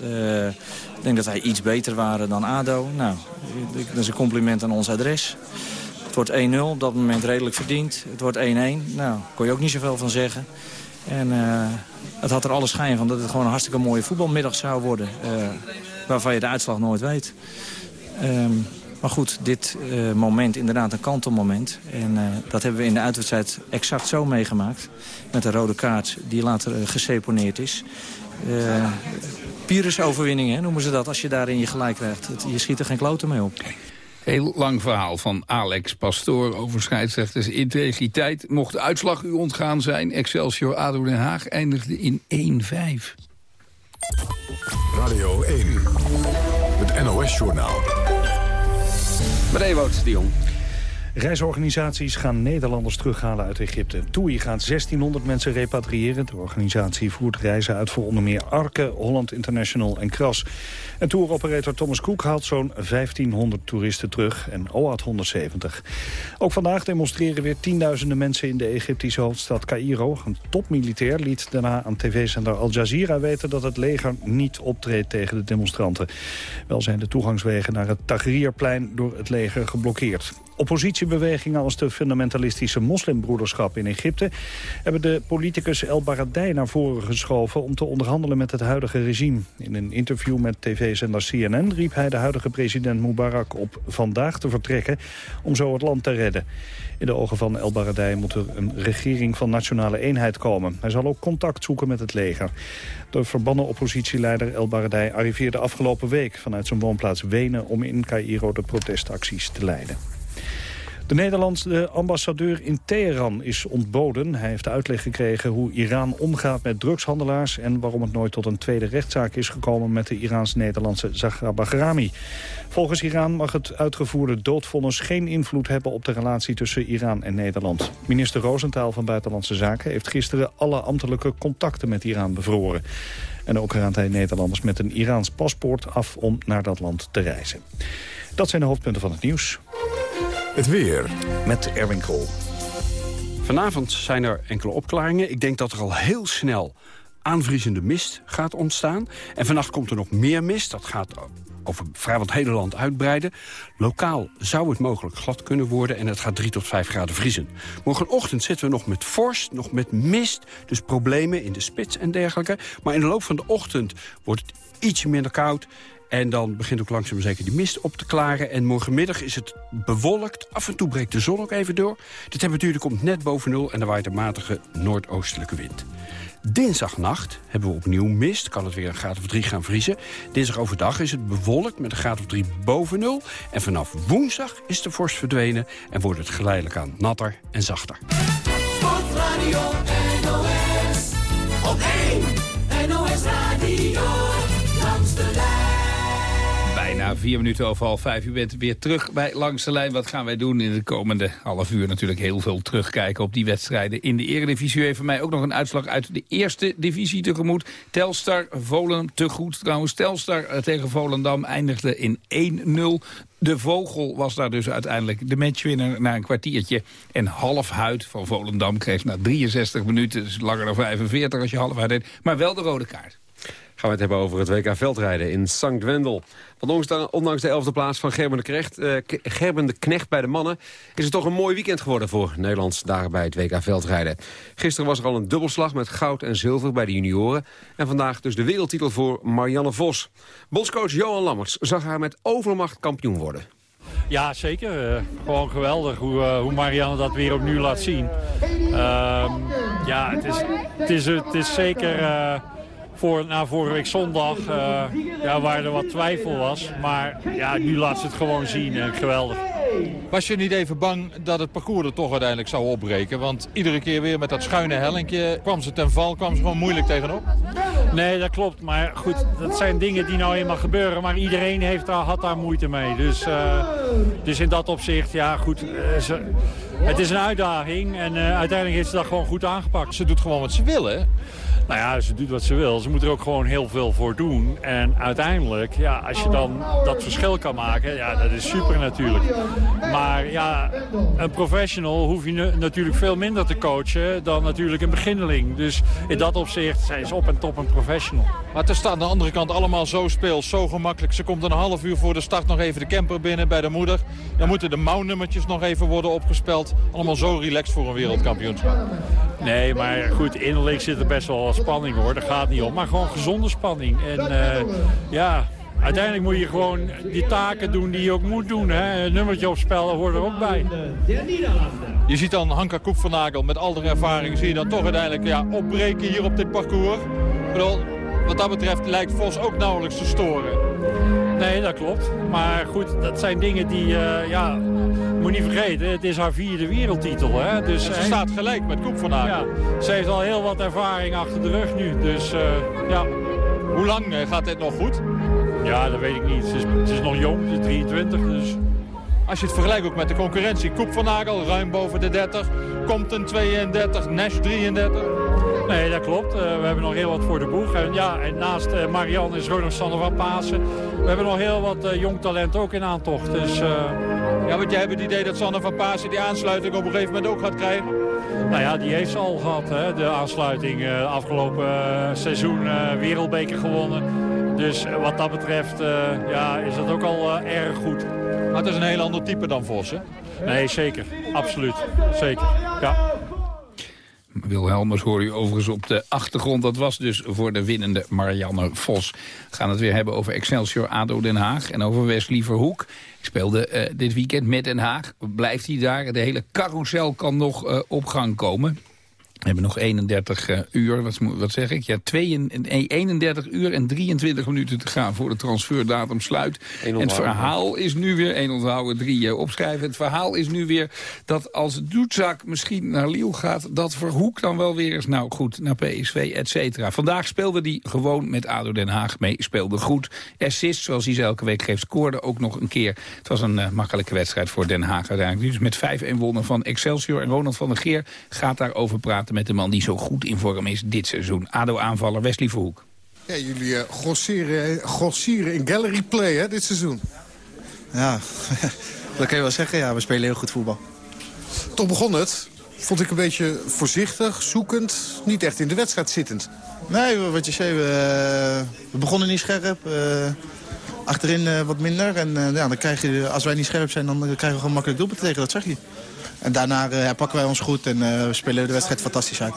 ik denk dat wij iets beter waren dan ADO. Nou, dat is een compliment aan ons adres. Het wordt 1-0, op dat moment redelijk verdiend. Het wordt 1-1. Nou, kon je ook niet zoveel van zeggen. En het had er alle schijn van dat het gewoon een hartstikke mooie voetbalmiddag zou worden. waarvan je de uitslag nooit weet. Um, maar goed, dit uh, moment, inderdaad een kantelmoment. En uh, dat hebben we in de uitwedstrijd exact zo meegemaakt. Met een rode kaart die later uh, geseponeerd is. Pyrrhus-overwinning hè, noemen ze dat, als je daarin je gelijk krijgt. Het, je schiet er geen kloten mee op. Heel lang verhaal van Alex Pastoor over scheidsrechters integriteit. Mocht de uitslag u ontgaan zijn, Excelsior ADO Den Haag eindigde in 1-5. Radio 1, het NOS-journaal. Met Ewout de Jong. Reisorganisaties gaan Nederlanders terughalen uit Egypte. TUI gaat 1600 mensen repatriëren. De organisatie voert reizen uit voor onder meer Arke, Holland International en Kras. En touroperator Thomas Cook haalt zo'n 1500 toeristen terug en OAT 170. Ook vandaag demonstreren weer tienduizenden mensen in de Egyptische hoofdstad Cairo. Een topmilitair liet daarna aan tv-zender Al Jazeera weten dat het leger niet optreedt tegen de demonstranten. Wel zijn de toegangswegen naar het Tahrirplein door het leger geblokkeerd. Oppositiebewegingen als de fundamentalistische moslimbroederschap in Egypte... hebben de politicus El Baradei naar voren geschoven om te onderhandelen met het huidige regime. In een interview met tv-zender CNN riep hij de huidige president Mubarak op vandaag te vertrekken om zo het land te redden. In de ogen van El Baradei moet er een regering van nationale eenheid komen. Hij zal ook contact zoeken met het leger. De verbannen oppositieleider El Baradei arriveerde afgelopen week vanuit zijn woonplaats Wenen om in Cairo de protestacties te leiden. De Nederlandse ambassadeur in Teheran is ontboden. Hij heeft uitleg gekregen hoe Iran omgaat met drugshandelaars... en waarom het nooit tot een tweede rechtszaak is gekomen... met de Iraans-Nederlandse Zahra Bahrami. Volgens Iran mag het uitgevoerde doodvonnis geen invloed hebben... op de relatie tussen Iran en Nederland. Minister Roosentaal van Buitenlandse Zaken... heeft gisteren alle ambtelijke contacten met Iran bevroren. En ook raadt hij Nederlanders met een Iraans paspoort af om naar dat land te reizen. Dat zijn de hoofdpunten van het nieuws. Het weer. Met Erwin Krol. Vanavond zijn er enkele opklaringen. Ik denk dat er al heel snel aanvriezende mist gaat ontstaan. En vannacht komt er nog meer mist. Dat gaat over vrijwel het hele land uitbreiden. Lokaal zou het mogelijk glad kunnen worden en het gaat 3 tot 5 graden vriezen. Morgenochtend zitten we nog met vorst, nog met mist, dus problemen in de spits en dergelijke. Maar in de loop van de ochtend wordt het ietsje minder koud en dan begint ook langzaam zeker die mist op te klaren. En morgenmiddag is het bewolkt. Af en toe breekt de zon ook even door. De temperatuur komt net boven nul en er waait een matige noordoostelijke wind. Dinsdagnacht hebben we opnieuw mist. Kan het weer een graad of drie gaan vriezen. Dinsdag overdag is het bewolkt met een graad of drie boven nul. En vanaf woensdag is de vorst verdwenen en wordt het geleidelijk aan natter en zachter. Sportradio NOS op 1 NOS Radio lijn. Bijna vier minuten over half vijf. U bent weer terug bij Langs de Lijn. Wat gaan wij doen in de komende half uur? Natuurlijk heel veel terugkijken op die wedstrijden in de eredivisie. U heeft mij ook nog een uitslag uit de eerste divisie tegemoet. Telstar, Volendam, te goed trouwens. Telstar eh, tegen Volendam eindigde in 1-0. De Vogel was daar dus uiteindelijk de matchwinner na een kwartiertje. En halfhuid van Volendam kreeg na 63 minuten, dus langer dan 45 als je halfhuid deed, maar wel de rode kaart. Gaan we het hebben over het WK veldrijden in St. Wendel. Want ondanks de elfde plaats van Gerben de, Knecht, uh, Gerben de Knecht bij de mannen... is het toch een mooi weekend geworden voor Nederlands daar bij het WK veldrijden. Gisteren was er al een dubbelslag met goud en zilver bij de junioren. En vandaag dus de wereldtitel voor Marianne Vos. Bondscoach Johan Lammerts zag haar met overmacht kampioen worden. Ja, zeker. Uh, gewoon geweldig hoe, uh, hoe Marianne dat weer opnieuw laat zien. Uh, ja, het is, het is, het is zeker voor, na vorige week zondag, uh, ja, waar er wat twijfel was. Maar ja, nu laat ze het gewoon zien en geweldig. Was je niet even bang dat het parcours er toch uiteindelijk zou opbreken? Want iedere keer weer met dat schuine hellinkje kwam ze ten val, kwam ze gewoon moeilijk tegenop? Nee, dat klopt. Maar goed, dat zijn dingen die nou eenmaal gebeuren. Maar iedereen heeft daar, had daar moeite mee. Dus, uh, dus in dat opzicht, ja goed, uh, ze, het is een uitdaging. En uh, uiteindelijk heeft ze dat gewoon goed aangepakt. Ze doet gewoon wat ze wil, hè? Nou ja, ze doet wat ze wil. Ze moet er ook gewoon heel veel voor doen. En uiteindelijk, ja, als je dan dat verschil kan maken, ja, dat is super natuurlijk. Maar ja, een professional hoef je natuurlijk veel minder te coachen dan natuurlijk een beginneling. Dus in dat opzicht, zij is op en top een professional. Maar het is aan de andere kant allemaal zo speels, zo gemakkelijk. Ze komt een half uur voor de start nog even de camper binnen bij de moeder. Dan moeten de mouwnummertjes nog even worden opgespeld. Allemaal zo relaxed voor een wereldkampioenschap. Nee, maar goed, innerlijk zit er best wel spanning hoor. Daar gaat niet om. Maar gewoon gezonde spanning. En uh, ja, uiteindelijk moet je gewoon die taken doen die je ook moet doen. Hè. Een nummertje opspellen hoort er ook bij. Je ziet dan Hanka Koep van Nagel met al de ervaring. Zie je dan toch uiteindelijk ja, opbreken hier op dit parcours. Ik bedoel, wat dat betreft lijkt Vos ook nauwelijks te storen. Nee, dat klopt. Maar goed, dat zijn dingen die, uh, ja, moet niet vergeten, het is haar vierde wereldtitel. Hè? Dus ze staat gelijk met Koep van Ja, ze heeft al heel wat ervaring achter de rug nu. Dus uh, ja. Hoe lang eh, gaat dit nog goed? Ja, dat weet ik niet. Ze is, ze is nog jong, ze is 23, dus... Als je het vergelijkt ook met de concurrentie. Koep van Nagel ruim boven de 30. Compton 32, Nash 33. Nee, dat klopt. Uh, we hebben nog heel wat voor de boeg. En, ja, en naast uh, Marianne is er nog Sander van Pasen. We hebben nog heel wat uh, jong talent ook in aantocht. Dus, ja, want jij hebt het idee dat Sander van Pasen die aansluiting op een gegeven moment ook gaat krijgen? Nou ja, die heeft ze al gehad, hè, de aansluiting. afgelopen seizoen wereldbeker gewonnen. Dus wat dat betreft ja, is dat ook al erg goed. Maar het is een heel ander type dan Vos, hè? Nee, zeker. Absoluut. Zeker. Ja. Wilhelmers hoor u overigens op de achtergrond. Dat was dus voor de winnende Marianne Vos. We gaan het weer hebben over Excelsior ADO Den Haag en over Wesley Verhoek. Ik speelde uh, dit weekend met Den Haag. Blijft hij daar? De hele carousel kan nog uh, op gang komen. We hebben nog 31 uh, uur, wat, wat, zeg ik? Ja, 32, 31 uur en 23 minuten te gaan voor de transferdatum sluit. En het verhaal is nu weer, één onthouden, drie uh, opschrijven. Het verhaal is nu weer dat als Doetzak misschien naar Lille gaat... dat Verhoek dan wel weer eens, nou goed, naar PSV, et cetera. Vandaag speelde hij gewoon met ADO Den Haag mee, speelde goed. Assist, zoals hij ze elke week geeft, scoorde ook nog een keer. Het was een uh, makkelijke wedstrijd voor Den Haag uiteindelijk. Dus met 5-1 wonnen van Excelsior. En Ronald van der Geer gaat daarover praten met de man die zo goed in vorm is dit seizoen. ADO-aanvaller Wesley Verhoek. Ja, jullie uh, grossieren, grossieren in gallery play hè, dit seizoen. Ja, dat kan je wel zeggen. Ja, we spelen heel goed voetbal. Toch begon het, vond ik een beetje voorzichtig, zoekend. Niet echt in de wedstrijd zittend. Nee, wat je zei, we, we begonnen niet scherp. Uh, achterin uh, wat minder. En ja, dan krijg je, als wij niet scherp zijn, dan krijgen we gewoon makkelijk doelpunten tegen. Dat zag je. En daarna uh, pakken wij ons goed en uh, we spelen de wedstrijd fantastisch uit.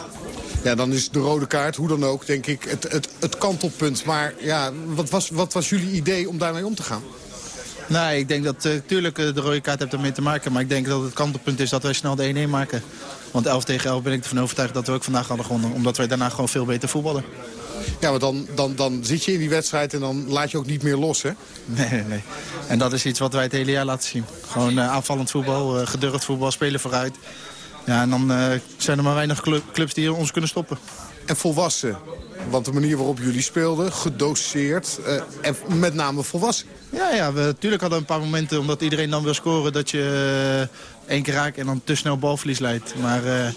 Ja, dan is de rode kaart, hoe dan ook, denk ik, het, het, het kantelpunt. Maar ja, wat was, wat was jullie idee om daarmee om te gaan? Nee, ik denk dat natuurlijk uh, de rode kaart heeft ermee te maken. Maar ik denk dat het kantelpunt is dat wij snel de 1-1 maken. Want 11 tegen 11 ben ik ervan overtuigd dat we ook vandaag hadden gewonnen. Omdat wij daarna gewoon veel beter voetballen. Ja, maar dan, dan, dan zit je in die wedstrijd en dan laat je ook niet meer los, hè? Nee, nee, nee. En dat is iets wat wij het hele jaar laten zien. Gewoon uh, aanvallend voetbal, uh, gedurfd voetbal, spelen vooruit. Ja, en dan uh, zijn er maar weinig clubs die ons kunnen stoppen. En volwassen. Want de manier waarop jullie speelden, gedoseerd en met name volwassen. Ja, ja we, natuurlijk hadden een paar momenten, omdat iedereen dan wil scoren... dat je één keer raakt en dan te snel balverlies leidt. Maar...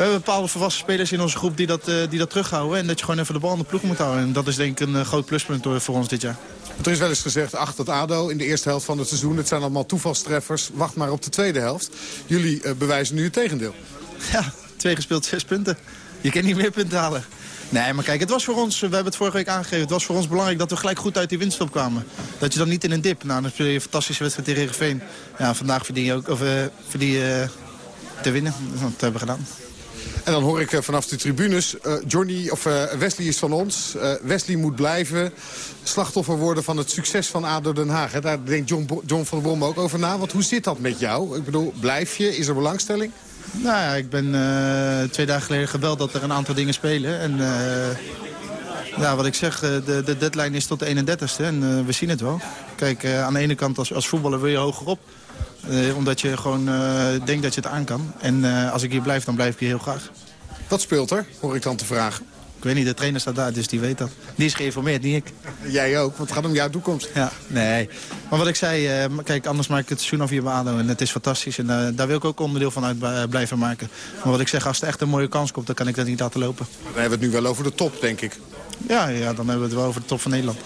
We hebben bepaalde volwassen spelers in onze groep die dat, uh, die dat terughouden. En dat je gewoon even de bal in de ploeg moet houden. En dat is denk ik een uh, groot pluspunt voor ons dit jaar. Er is wel eens gezegd, achter het ADO in de eerste helft van het seizoen. Het zijn allemaal toevalstreffers. Wacht maar op de tweede helft. Jullie uh, bewijzen nu het tegendeel. Ja, twee gespeeld, zes punten. Je kan niet meer punten halen. Nee, maar kijk, het was voor ons, we hebben het vorige week aangegeven... het was voor ons belangrijk dat we gelijk goed uit die winststop kwamen. Dat je dan niet in een dip, nou, dan speel je een fantastische wedstrijd tegen Heerenveen. Ja, vandaag verdien je ook, of verdien je te winnen. Dat hebben we gedaan. En dan hoor ik uh, vanaf de tribunes, uh, Johnny, of uh, Wesley is van ons. Wesley moet blijven slachtoffer worden van het succes van ADO Den Haag. Daar denkt John, John van der Brom ook over na. Want hoe zit dat met jou? Ik bedoel, blijf je? Is er belangstelling? Nou ja, ik ben twee dagen geleden gebeld dat er een aantal dingen spelen. En ja, wat ik zeg, de, de deadline is tot de 31ste en we zien het wel. Kijk, aan de ene kant als, als voetballer wil je hogerop. Uh, omdat je gewoon uh, denkt dat je het aan kan. En uh, als ik hier blijf, dan blijf ik hier heel graag. Wat speelt er, hoor ik dan te vragen? Ik weet niet, de trainer staat daar, dus die weet dat. Die is geïnformeerd, niet ik. Jij ook, want het gaat om jouw toekomst. Ja, nee. Maar wat ik zei, kijk, anders maak ik het seizoen af hier bij ADO. En het is fantastisch en daar wil ik ook onderdeel van uit blijven maken. Maar wat ik zeg, als er echt een mooie kans komt, dan kan ik dat niet laten lopen. Dan hebben we het nu wel over de top, denk ik. Ja, ja dan hebben we het wel over de top van Nederland.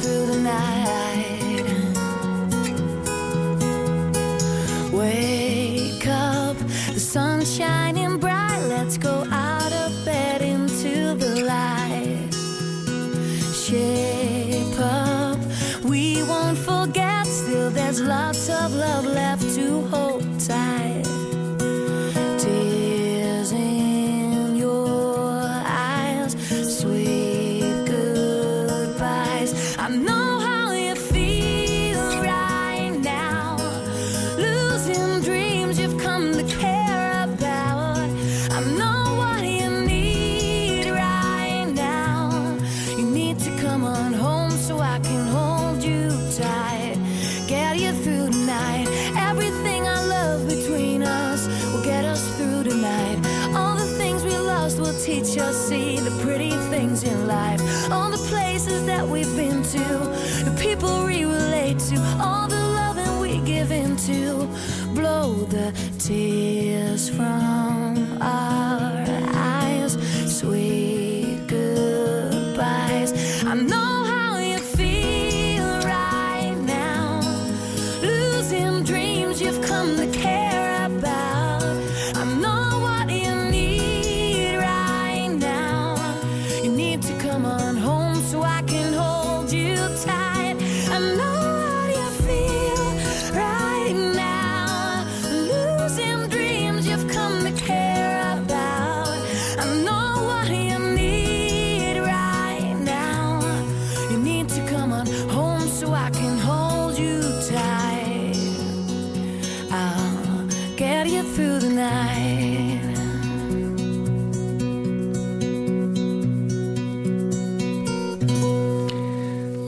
through the night. Wake up, the sun's shining bright. Let's go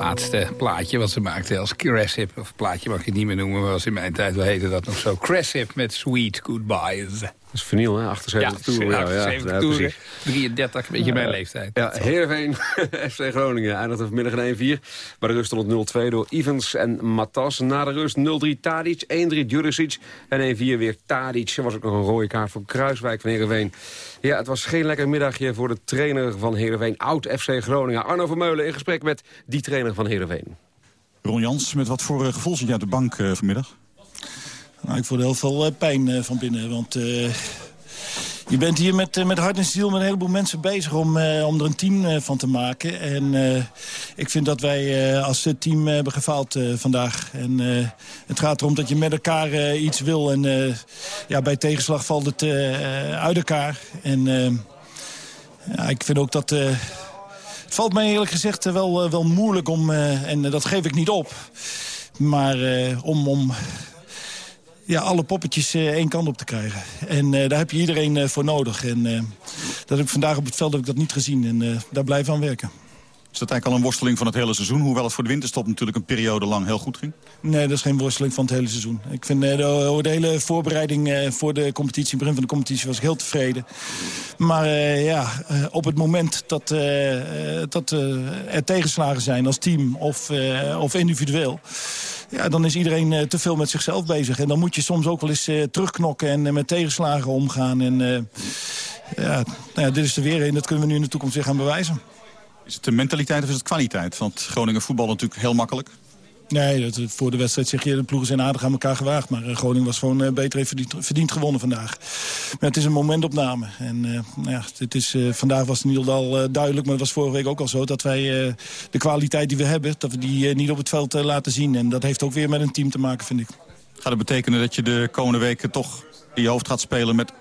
Laatste plaatje wat ze maakte als Cressip. Of plaatje mag je het niet meer noemen, maar was in mijn tijd wel heette dat nog zo. Cressip met Sweet Goodbyes. Dat is verniel, hè? 78 ja, toeren. Ja, 78 ja, toeren. precies. 33, een beetje mijn leeftijd. Ja, Heerenveen, FC Groningen eindigde vanmiddag in 1-4. Bij de rust stond het 0-2 door Evans en Matas. Na de rust 0-3 Tadic, 1-3 Juricic en 1-4 weer Tadic. Er was ook nog een rode kaart voor Kruiswijk van Heerenveen. Ja, het was geen lekker middagje voor de trainer van Heerenveen. Oud FC Groningen, Arno Vermeulen, in gesprek met die trainer van Heerenveen. Ron Jans, met wat voor eh, gevoel zit je uit de bank eh, vanmiddag? Nou, ik voel heel veel eh, pijn eh, van binnen. Want eh, je bent hier met, met hart en ziel met een heleboel mensen bezig om, om er een team van te maken. En ik vind dat wij als team hebben gefaald vandaag. En het gaat erom dat je met elkaar iets wil. En ja, bij tegenslag valt het uit elkaar. En ja, ik vind ook dat... het valt mij eerlijk gezegd wel, wel moeilijk om, en dat geef ik niet op... maar om, om ja, alle poppetjes eh, één kant op te krijgen. En eh, daar heb je iedereen eh, voor nodig. En dat heb ik vandaag op het veld heb ik dat niet gezien. En daar we aan werken. Is dat eigenlijk al een worsteling van het hele seizoen? Hoewel het voor de winterstop natuurlijk een periode lang heel goed ging? Nee, dat is geen worsteling van het hele seizoen. Ik vind de, de hele voorbereiding voor de competitie, het begin van de competitie, was ik heel tevreden. Maar ja, op het moment dat, dat er tegenslagen zijn als team of, of individueel... Ja, dan is iedereen eh, te veel met zichzelf bezig. En dan moet je soms ook wel eens eh, terugknokken en eh, met tegenslagen omgaan. En ja, nou dit is er weer een. Dat kunnen we nu in de toekomst weer gaan bewijzen. Is het de mentaliteit of is het kwaliteit? Want Groningen voetbal natuurlijk heel makkelijk. Nee, dat, voor de wedstrijd zeg je, de ploegen zijn aardig aan elkaar gewaagd. Maar eh, Groningen was gewoon eh, beter, heeft verdiend, verdiend gewonnen vandaag. Maar het is een momentopname. En eh, nou ja, het is, eh, vandaag was het in ieder geval eh, duidelijk, maar het was vorige week ook al zo... dat wij eh, de kwaliteit die we hebben, dat we die eh, niet op het veld eh, laten zien. En dat heeft ook weer met een team te maken, vind ik. Gaat het betekenen dat je de komende weken toch in je hoofd gaat spelen met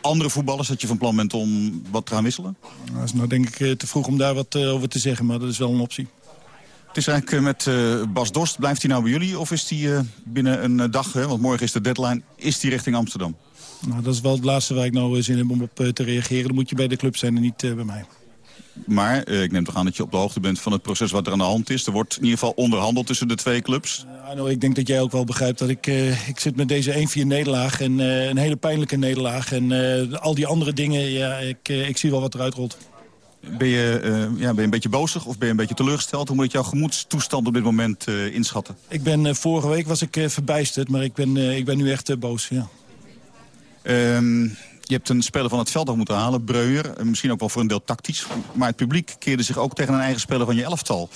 andere voetballers? Dat je van plan bent om wat te gaan wisselen? Nou, dat is nou denk ik eh, te vroeg om daar wat eh, over te zeggen, maar dat is wel een optie. Het is eigenlijk eh, met eh, Bas Dorst. Blijft hij nou bij jullie of is hij eh, binnen een dag, hè, want morgen is de deadline, is hij richting Amsterdam? Nou, dat is wel het laatste waar ik nou zin heb om op te reageren. Dan moet je bij de club zijn en niet bij mij. Maar eh, ik neem toch aan dat je op de hoogte bent van het proces wat er aan de hand is. Er wordt in ieder geval onderhandeld tussen de twee clubs. Arno, ik denk dat jij ook wel begrijpt dat ik... ik zit met deze 1-4 nederlaag en een hele pijnlijke nederlaag. En al die andere dingen, ja, ik, ik zie wel wat eruit rolt. Ben je, eh, ja, ben je een beetje bozig of ben je een beetje teleurgesteld? Hoe moet ik jouw gemoedstoestand op dit moment eh, inschatten? Ik ben, eh, vorige week was ik verbijsterd, maar ik ben, ik ben nu echt boos, ja. Ehm, je hebt een speler van het veld af moeten halen, Breuer. Misschien ook wel voor een deel tactisch. Maar het publiek keerde zich ook tegen een eigen speler van je elftal.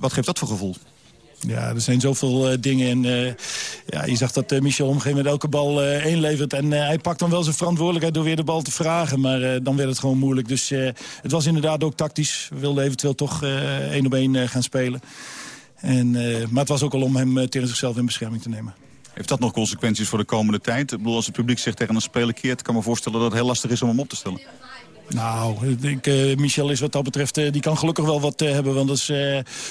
Wat geeft dat voor gevoel? Ja, er zijn zoveel eh, dingen. En, eh, ja, je zag dat eh, Michel gegeven moment elke bal één levert. En hij pakt dan wel zijn verantwoordelijkheid door weer de bal te vragen. Maar dan werd het gewoon moeilijk. Dus het was inderdaad ook tactisch. We wilden eventueel toch één op één gaan spelen. En, maar het was ook al om hem tegen zichzelf in bescherming te nemen. Heeft dat nog consequenties voor de komende tijd? Ik bedoel, als het publiek zich tegen een speler keert... kan me voorstellen dat het heel lastig is om hem op te stellen. Nou, ik, eh, Michel is wat dat betreft, eh, die kan gelukkig wel wat eh, hebben. Want dat is,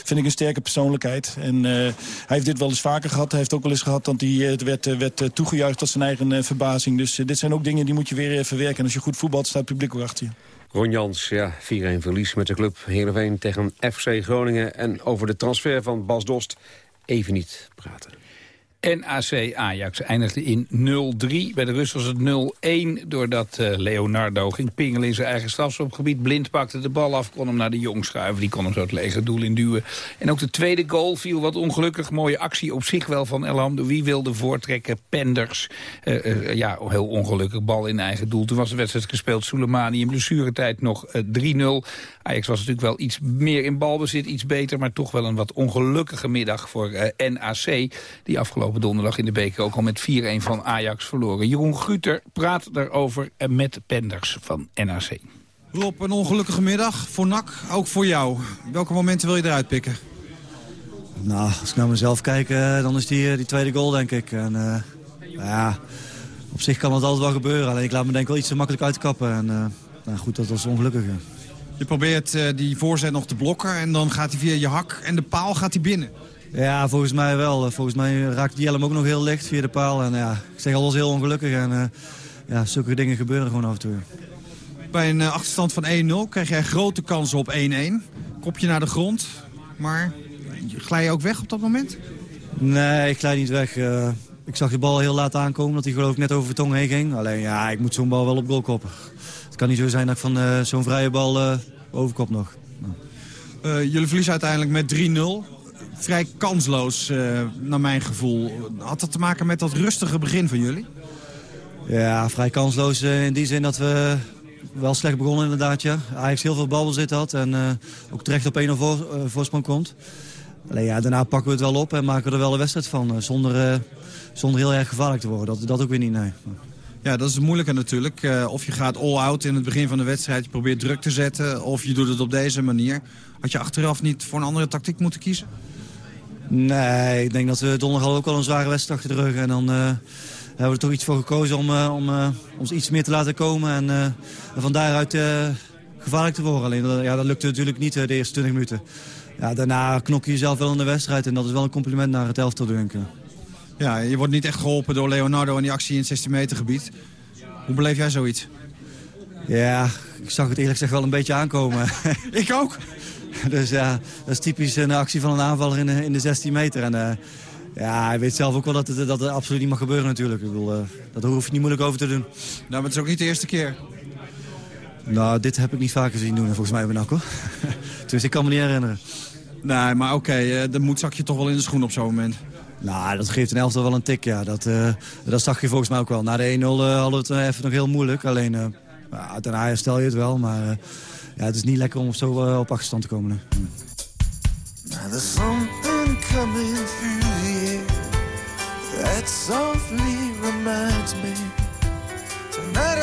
vind ik, een sterke persoonlijkheid. En hij heeft dit wel eens vaker gehad. Hij heeft ook wel eens gehad dat hij werd, werd toegejuicht tot zijn eigen verbazing. Dus dit zijn ook dingen die moet je weer verwerken. En als je goed voetbalt, staat het publiek ook achter je. Ron Jans, ja, 4-1 verlies met de club Heerenveen tegen FC Groningen. En over de transfer van Bas Dost even niet praten. NAC Ajax eindigde in 0-3. Bij de rust was het 0-1 doordat uh, Leonardo ging pingelen in zijn eigen strafschopgebied. Blind pakte de bal af, kon hem naar de jong schuiven. Die kon hem zo het lege doel induwen. En ook de tweede goal viel wat ongelukkig. Mooie actie op zich wel van Elham. Wie wilde voortrekken? Penders. Uh, uh, ja, heel ongelukkig bal in eigen doel. Toen was de wedstrijd gespeeld. Soleimani in blessuretijd nog 3-0. Ajax was natuurlijk wel iets meer in balbezit, iets beter... maar toch wel een wat ongelukkige middag voor NAC... die afgelopen donderdag in de beker ook al met 4-1 van Ajax verloren. Jeroen Guter praat daarover met Penders van NAC. Rob, een ongelukkige middag voor NAC, ook voor jou. Welke momenten wil je eruit pikken? Nou, als ik naar mezelf kijk, eh, dan is die, eh, die tweede goal, denk ik. En, uh, ja, op zich kan het altijd wel gebeuren. Alleen ik laat me denk ik wel iets te makkelijk uitkappen. En, uh, nou goed, dat was ongelukkig. Je probeert uh, die voorzet nog te blokken en dan gaat hij via je hak en de paal gaat hij binnen. Ja, volgens mij wel. Volgens mij raakt die helm ook nog heel licht via de paal. En ja, ik zeg al, was heel ongelukkig. En uh, ja, zulke dingen gebeuren gewoon af en toe. Bij een achterstand van 1-0 krijg jij grote kansen op 1-1. Kopje naar de grond. Maar glij je ook weg op dat moment? Nee, ik glij niet weg. Uh, ik zag de bal heel laat aankomen, dat hij geloof ik net over tong heen ging. Alleen ja, ik moet zo'n bal wel op goal koppen. Het kan niet zo zijn dat ik van zo'n vrije bal overkop nog. Nou. jullie verliezen uiteindelijk met 3-0 vrij kansloos, uh, naar mijn gevoel. Had dat te maken met dat rustige begin van jullie? Ja, vrij kansloos uh, in die zin dat we wel slecht begonnen inderdaad. Ja. Ajax heel veel balbezit had en uh, ook terecht op 1-0 voor, voorsprong komt. Alleen ja, daarna pakken we het wel op en maken we er wel een wedstrijd van. zonder, zonder heel erg gevaarlijk te worden. Dat, dat ook weer niet, nee. Ja, dat is het moeilijke natuurlijk. Uh, of je gaat all-out in het begin van de wedstrijd, je probeert druk te zetten... of je doet het op deze manier. Had je achteraf niet voor een andere tactiek moeten kiezen? Nee, ik denk dat we donderdag ook al een zware wedstrijd achter de rug. En dan uh, hebben we er toch iets voor gekozen om, uh, om ons iets meer te laten komen. En, en van daaruit gevaarlijk te worden. Alleen ja, dat lukte natuurlijk niet de eerste 20 minuten. Ja, daarna knok je jezelf wel in de wedstrijd. En dat is wel een compliment naar het elftal, denk ik. Ja, je wordt niet echt geholpen door Leonardo en die actie in het 16 meter gebied. Hoe beleef jij zoiets? Ja, ik zag het eerlijk gezegd wel een beetje aankomen. ik ook. Dus ja, dat is typisch een actie van een aanvaller in de, in de 16 meter. En uh, ja, hij weet zelf ook wel dat het, dat het absoluut niet mag gebeuren natuurlijk. Ik bedoel, uh, dat hoef je niet moeilijk over te doen. Nou, maar het is ook niet de eerste keer. Nou, dit heb ik niet vaker zien doen, volgens mij bij Nakko. dus ik kan me niet herinneren. Nee, maar oké, okay, uh, de moed zak je toch wel in de schoen op zo'n moment. Nou, dat geeft een elftal wel een tik, ja. Dat, uh, dat zag je volgens mij ook wel. Na de 1-0 uh, hadden we het even nog heel moeilijk. Alleen, uh, daarna herstel je het wel, maar ja, het is niet lekker om zo op achterstand te komen. Now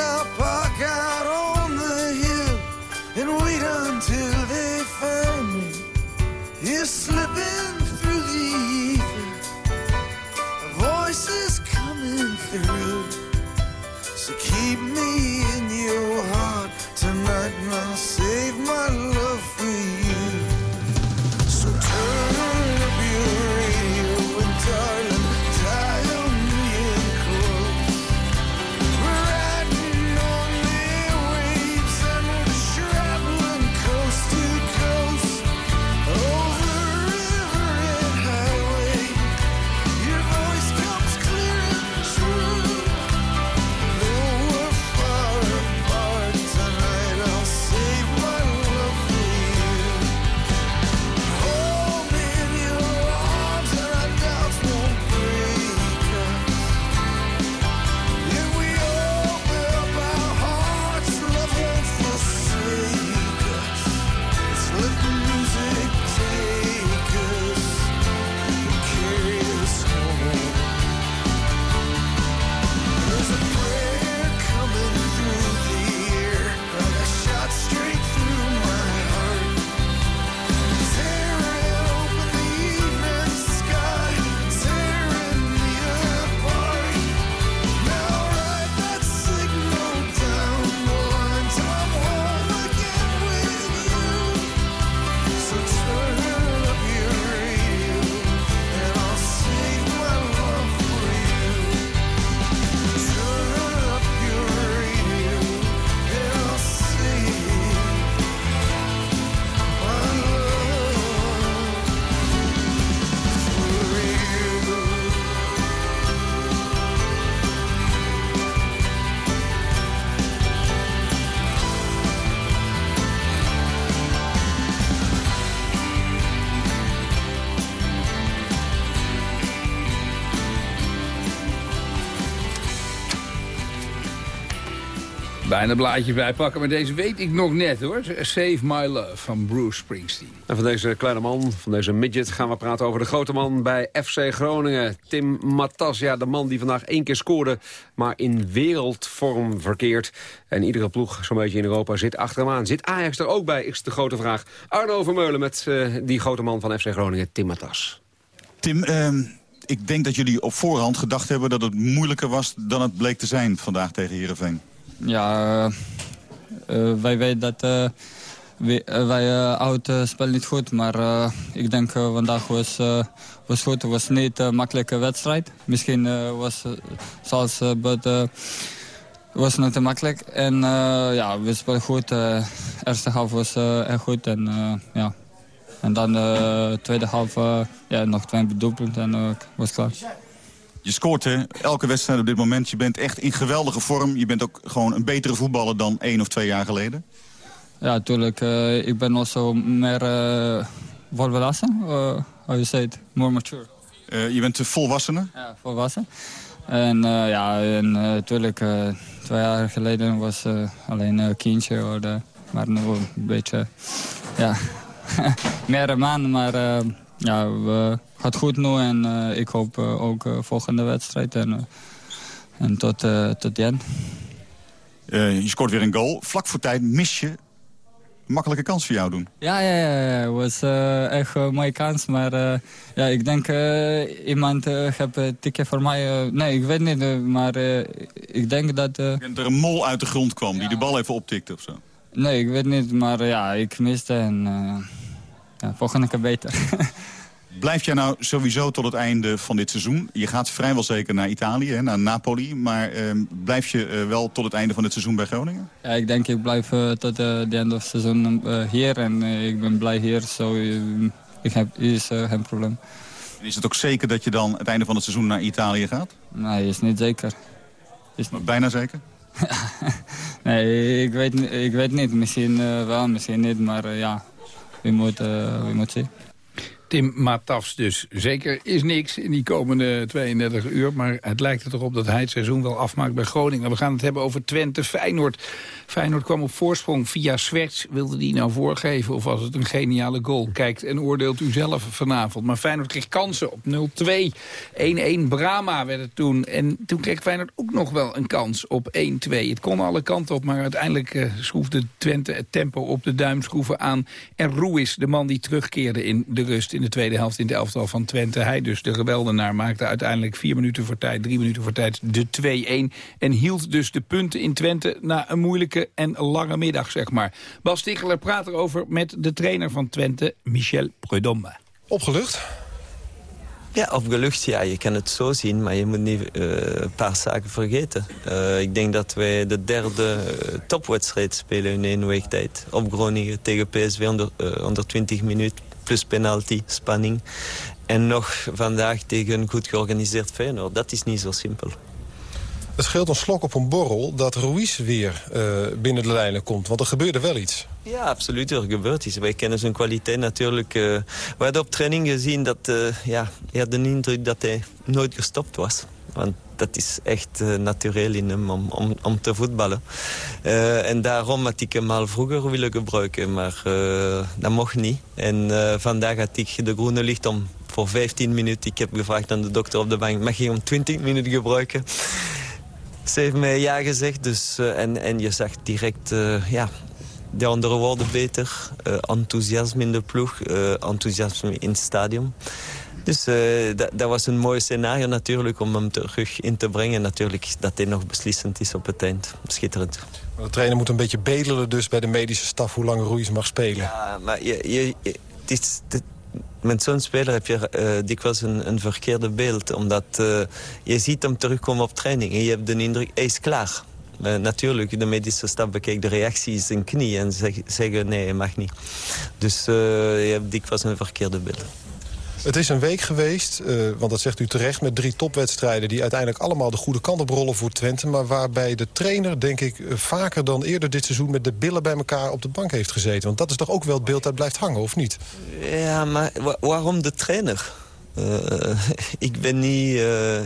bijna blaadjes bij pakken, maar deze weet ik nog net hoor. Save My Love van Bruce Springsteen. En van deze kleine man, van deze midget, gaan we praten over de grote man bij FC Groningen. Tim Matas, ja, de man die vandaag één keer scoorde, maar in wereldvorm verkeert. En iedere ploeg zo'n beetje in Europa zit achter hem aan. Zit Ajax er ook bij, is de grote vraag. Arno Vermeulen met uh, die grote man van FC Groningen, Tim Matas. Tim, uh, ik denk dat jullie op voorhand gedacht hebben dat het moeilijker was dan het bleek te zijn vandaag tegen Heerenveen. Ja, uh, wij weten dat uh, wij, wij spelen niet goed. Maar ik denk vandaag was, was goed. Het was niet een makkelijke wedstrijd. Misschien was zoals het was niet te makkelijk. En ja, we spelen goed. De eerste half was echt goed. En ja, en dan de tweede half ja, nog twee doelpunten en uh, was klaar. Je scoort hè, elke wedstrijd op dit moment. Je bent echt in geweldige vorm. Je bent ook gewoon een betere voetballer dan één of twee jaar geleden. Ja, natuurlijk. Uh, ik ben also meer uh, volwassen. Uh, how you say it? More mature. je bent volwassene? Ja, volwassen. En ja, en natuurlijk twee jaar geleden was alleen een kindje. Or, maar nu een beetje, ja, meer man, maar ja, we gaat goed nu en uh, ik hoop uh, ook volgende wedstrijd en, en tot, tot de end. je scoort weer een goal. Vlak voor tijd mis je makkelijke kans voor jou doen. Ja, ja, ja. Het was echt een mooie kans. Maar ja, ik denk iemand heeft een tikje voor mij. nee, ik weet niet. maar ik denk dat... er een mol uit de grond kwam ja. die de bal even optikte of zo. Nee, ik weet niet, maar ja, ik miste en ja, volgende keer beter. Blijf jij nou sowieso tot het einde van dit seizoen? Je gaat vrijwel zeker naar Italië, hè, naar Napoli. Maar uh, blijf je uh, wel tot het einde van het seizoen bij Groningen? Ja, ik denk ik blijf tot het einde van het seizoen hier. En ik ben blij hier, zo ik heb, is geen probleem. En is het ook zeker dat je dan het einde van het seizoen naar Italië gaat? Nee, is niet zeker. Is. Bijna zeker? nee, ik weet, ik weet niet. Misschien uh, wel, misschien niet. Maar uh, ja, we moeten, uh, we moeten zien. Tim Matafs dus. Zeker is niks in die komende 32 uur. Maar het lijkt er toch op dat hij het seizoen wel afmaakt bij Groningen. We gaan het hebben over Twente-Feyenoord. Feyenoord kwam op voorsprong via Zwerts. Wilde die nou voorgeven of was het een geniale goal? Kijkt en oordeelt u zelf vanavond. Maar Feyenoord kreeg kansen op 0-2. 1-1 Brama werd het toen. En toen kreeg Feyenoord ook nog wel een kans op 1-2. Het kon alle kanten op, maar uiteindelijk uh, schroefde Twente het tempo op de duimschroeven aan. En Ruiz, de man die terugkeerde in de rust in de tweede helft in de elftal van Twente. Hij dus, de geweldenaar, maakte uiteindelijk vier minuten voor tijd, drie minuten voor tijd de 2-1. En hield dus de punten in Twente na een moeilijke en lange middag, zeg maar. Bas Sticheler praat erover met de trainer van Twente, Michel Prudhomme. Opgelucht? Ja, opgelucht, ja. Je kan het zo zien, maar je moet niet uh, een paar zaken vergeten. Uh, ik denk dat wij de derde uh, topwedstrijd spelen in één week tijd. Op Groningen tegen PSV onder, 120 minuten plus penalty, spanning. En nog vandaag tegen een goed georganiseerd Feyenoord. Dat is niet zo simpel. Het scheelt een slok op een borrel dat Ruiz weer uh, binnen de lijnen komt. Want er gebeurde wel iets. Ja, absoluut. Er gebeurt iets. Wij kennen zijn kwaliteit natuurlijk. Uh, we hadden op training gezien dat uh, ja, hij had de indruk dat hij nooit gestopt was. Want dat is echt uh, natuurlijk in hem om, om, om te voetballen. Uh, en daarom had ik hem al vroeger willen gebruiken, maar uh, dat mocht niet. En vandaag had ik de groene licht om voor 15 minuten. Ik heb gevraagd aan de dokter op de bank, mag je om 20 minuten gebruiken? Ze heeft mij ja gezegd, dus, en, en je zag direct, ja, de andere woorden beter. enthousiasme in de ploeg, enthousiasme in het stadion. Dus uh, dat, dat, was een mooi scenario natuurlijk om hem terug in te brengen. Natuurlijk dat hij nog beslissend is op het eind. Schitterend. De trainer moet een beetje bedelen dus bij de medische staf hoe lang Ruiz mag spelen. Ja, maar je, je, je het is, het, met zo'n speler heb je uh, dikwijls een, een verkeerde beeld. Omdat uh, je ziet hem terugkomen op training en je hebt de indruk, hij is klaar. Uh, natuurlijk, de medische staf bekijkt de reactie in zijn knie en zeg, zeggen nee, hij mag niet. Dus je hebt dikwijls een verkeerde beeld. Het is een week geweest, uh, want dat zegt u terecht... met drie topwedstrijden die uiteindelijk allemaal de goede kant op rollen voor Twente... maar waarbij de trainer, denk ik, vaker dan eerder dit seizoen... met de billen bij elkaar op de bank heeft gezeten. Want dat is toch ook wel het beeld dat blijft hangen, of niet? Ja, maar wa waarom de trainer? Uh, ik, ben niet,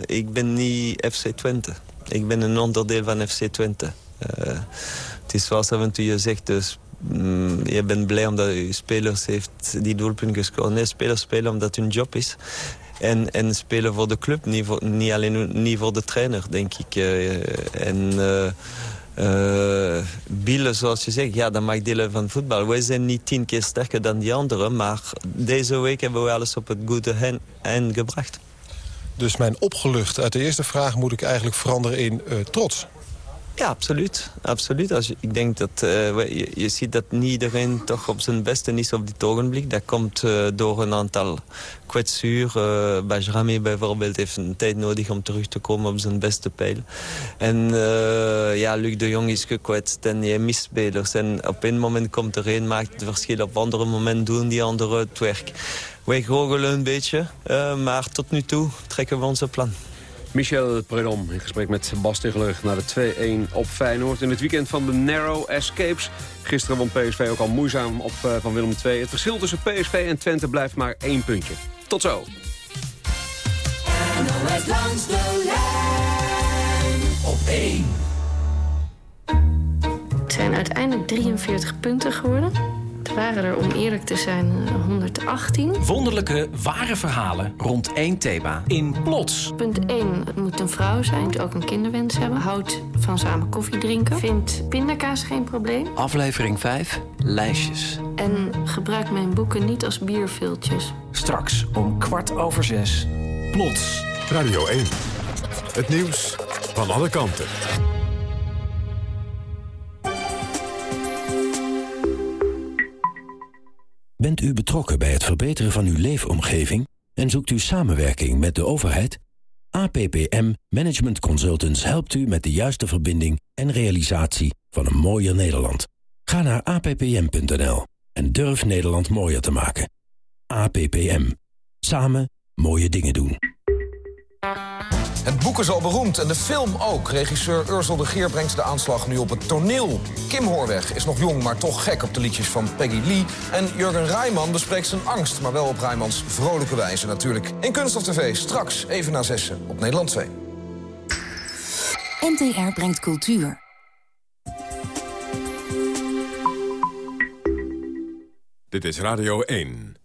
ik ben niet FC Twente. Ik ben een onderdeel van FC Twente. Eh, het is zoals je zegt, dus, mm, je bent blij omdat je spelers heeft die doelpunt gescoord. Nee, spelers spelen omdat hun job is. En, en spelen voor de club, niet, voor, niet alleen niet voor de trainer, denk ik. Uh, en... Uh, uh, Bielen, zoals je zegt, ja, dat mag delen van voetbal. Wij zijn niet tien keer sterker dan die anderen, maar deze week hebben we alles op het goede eind gebracht. Dus mijn opgelucht uit de eerste vraag moet ik eigenlijk veranderen in trots. Ja, absoluut. absoluut. Als je, ik denk dat uh, je, ziet dat niet iedereen toch op zijn beste is op dit ogenblik. Dat komt uh, door een aantal kwetsuren. Uh, Bajrami bijvoorbeeld heeft een tijd nodig om terug te komen op zijn beste pijl. En ja, Luc de Jong is gekwetst en je mist spelers. En op een moment komt er een, maakt het verschil. Op een moment doen die anderen het werk. Wij goochelen een beetje, maar tot nu toe trekken we onze plan. Michel Predom in gesprek met Bas Tegeler naar de 2-1 op Feyenoord. In het weekend van de Narrow Escapes. Gisteren won PSV ook al moeizaam op uh, van Willem II. Het verschil tussen PSV en Twente blijft maar één puntje. Tot zo. NOS langs de lijn op 1. Het zijn uiteindelijk 43 punten geworden. Het waren er, om eerlijk te zijn, 118. Wonderlijke, ware verhalen rond één thema in Plots. Punt 1, het moet een vrouw zijn. Moet ook een kinderwens hebben. Houdt van samen koffie drinken. Vindt pindakaas geen probleem. Aflevering 5, lijstjes. En gebruik mijn boeken niet als bierviltjes. Straks om kwart over zes. Plots. Radio 1. Het nieuws van alle kanten. Bent u betrokken bij het verbeteren van uw leefomgeving en zoekt u samenwerking met de overheid? APPM Management Consultants helpt u met de juiste verbinding en realisatie van een mooier Nederland. Ga naar appm.nl en durf Nederland mooier te maken. APPM. Samen mooie dingen doen. Het boek is al beroemd en de film ook. Regisseur Ursel de Geer brengt de aanslag nu op het toneel. Kim Hoorweg is nog jong, maar toch gek op de liedjes van Peggy Lee. En Jurgen Rijman bespreekt zijn angst, maar wel op Rijmans vrolijke wijze natuurlijk. In Kunst of TV, straks even na zessen op Nederland 2. NTR brengt cultuur. Dit is Radio 1.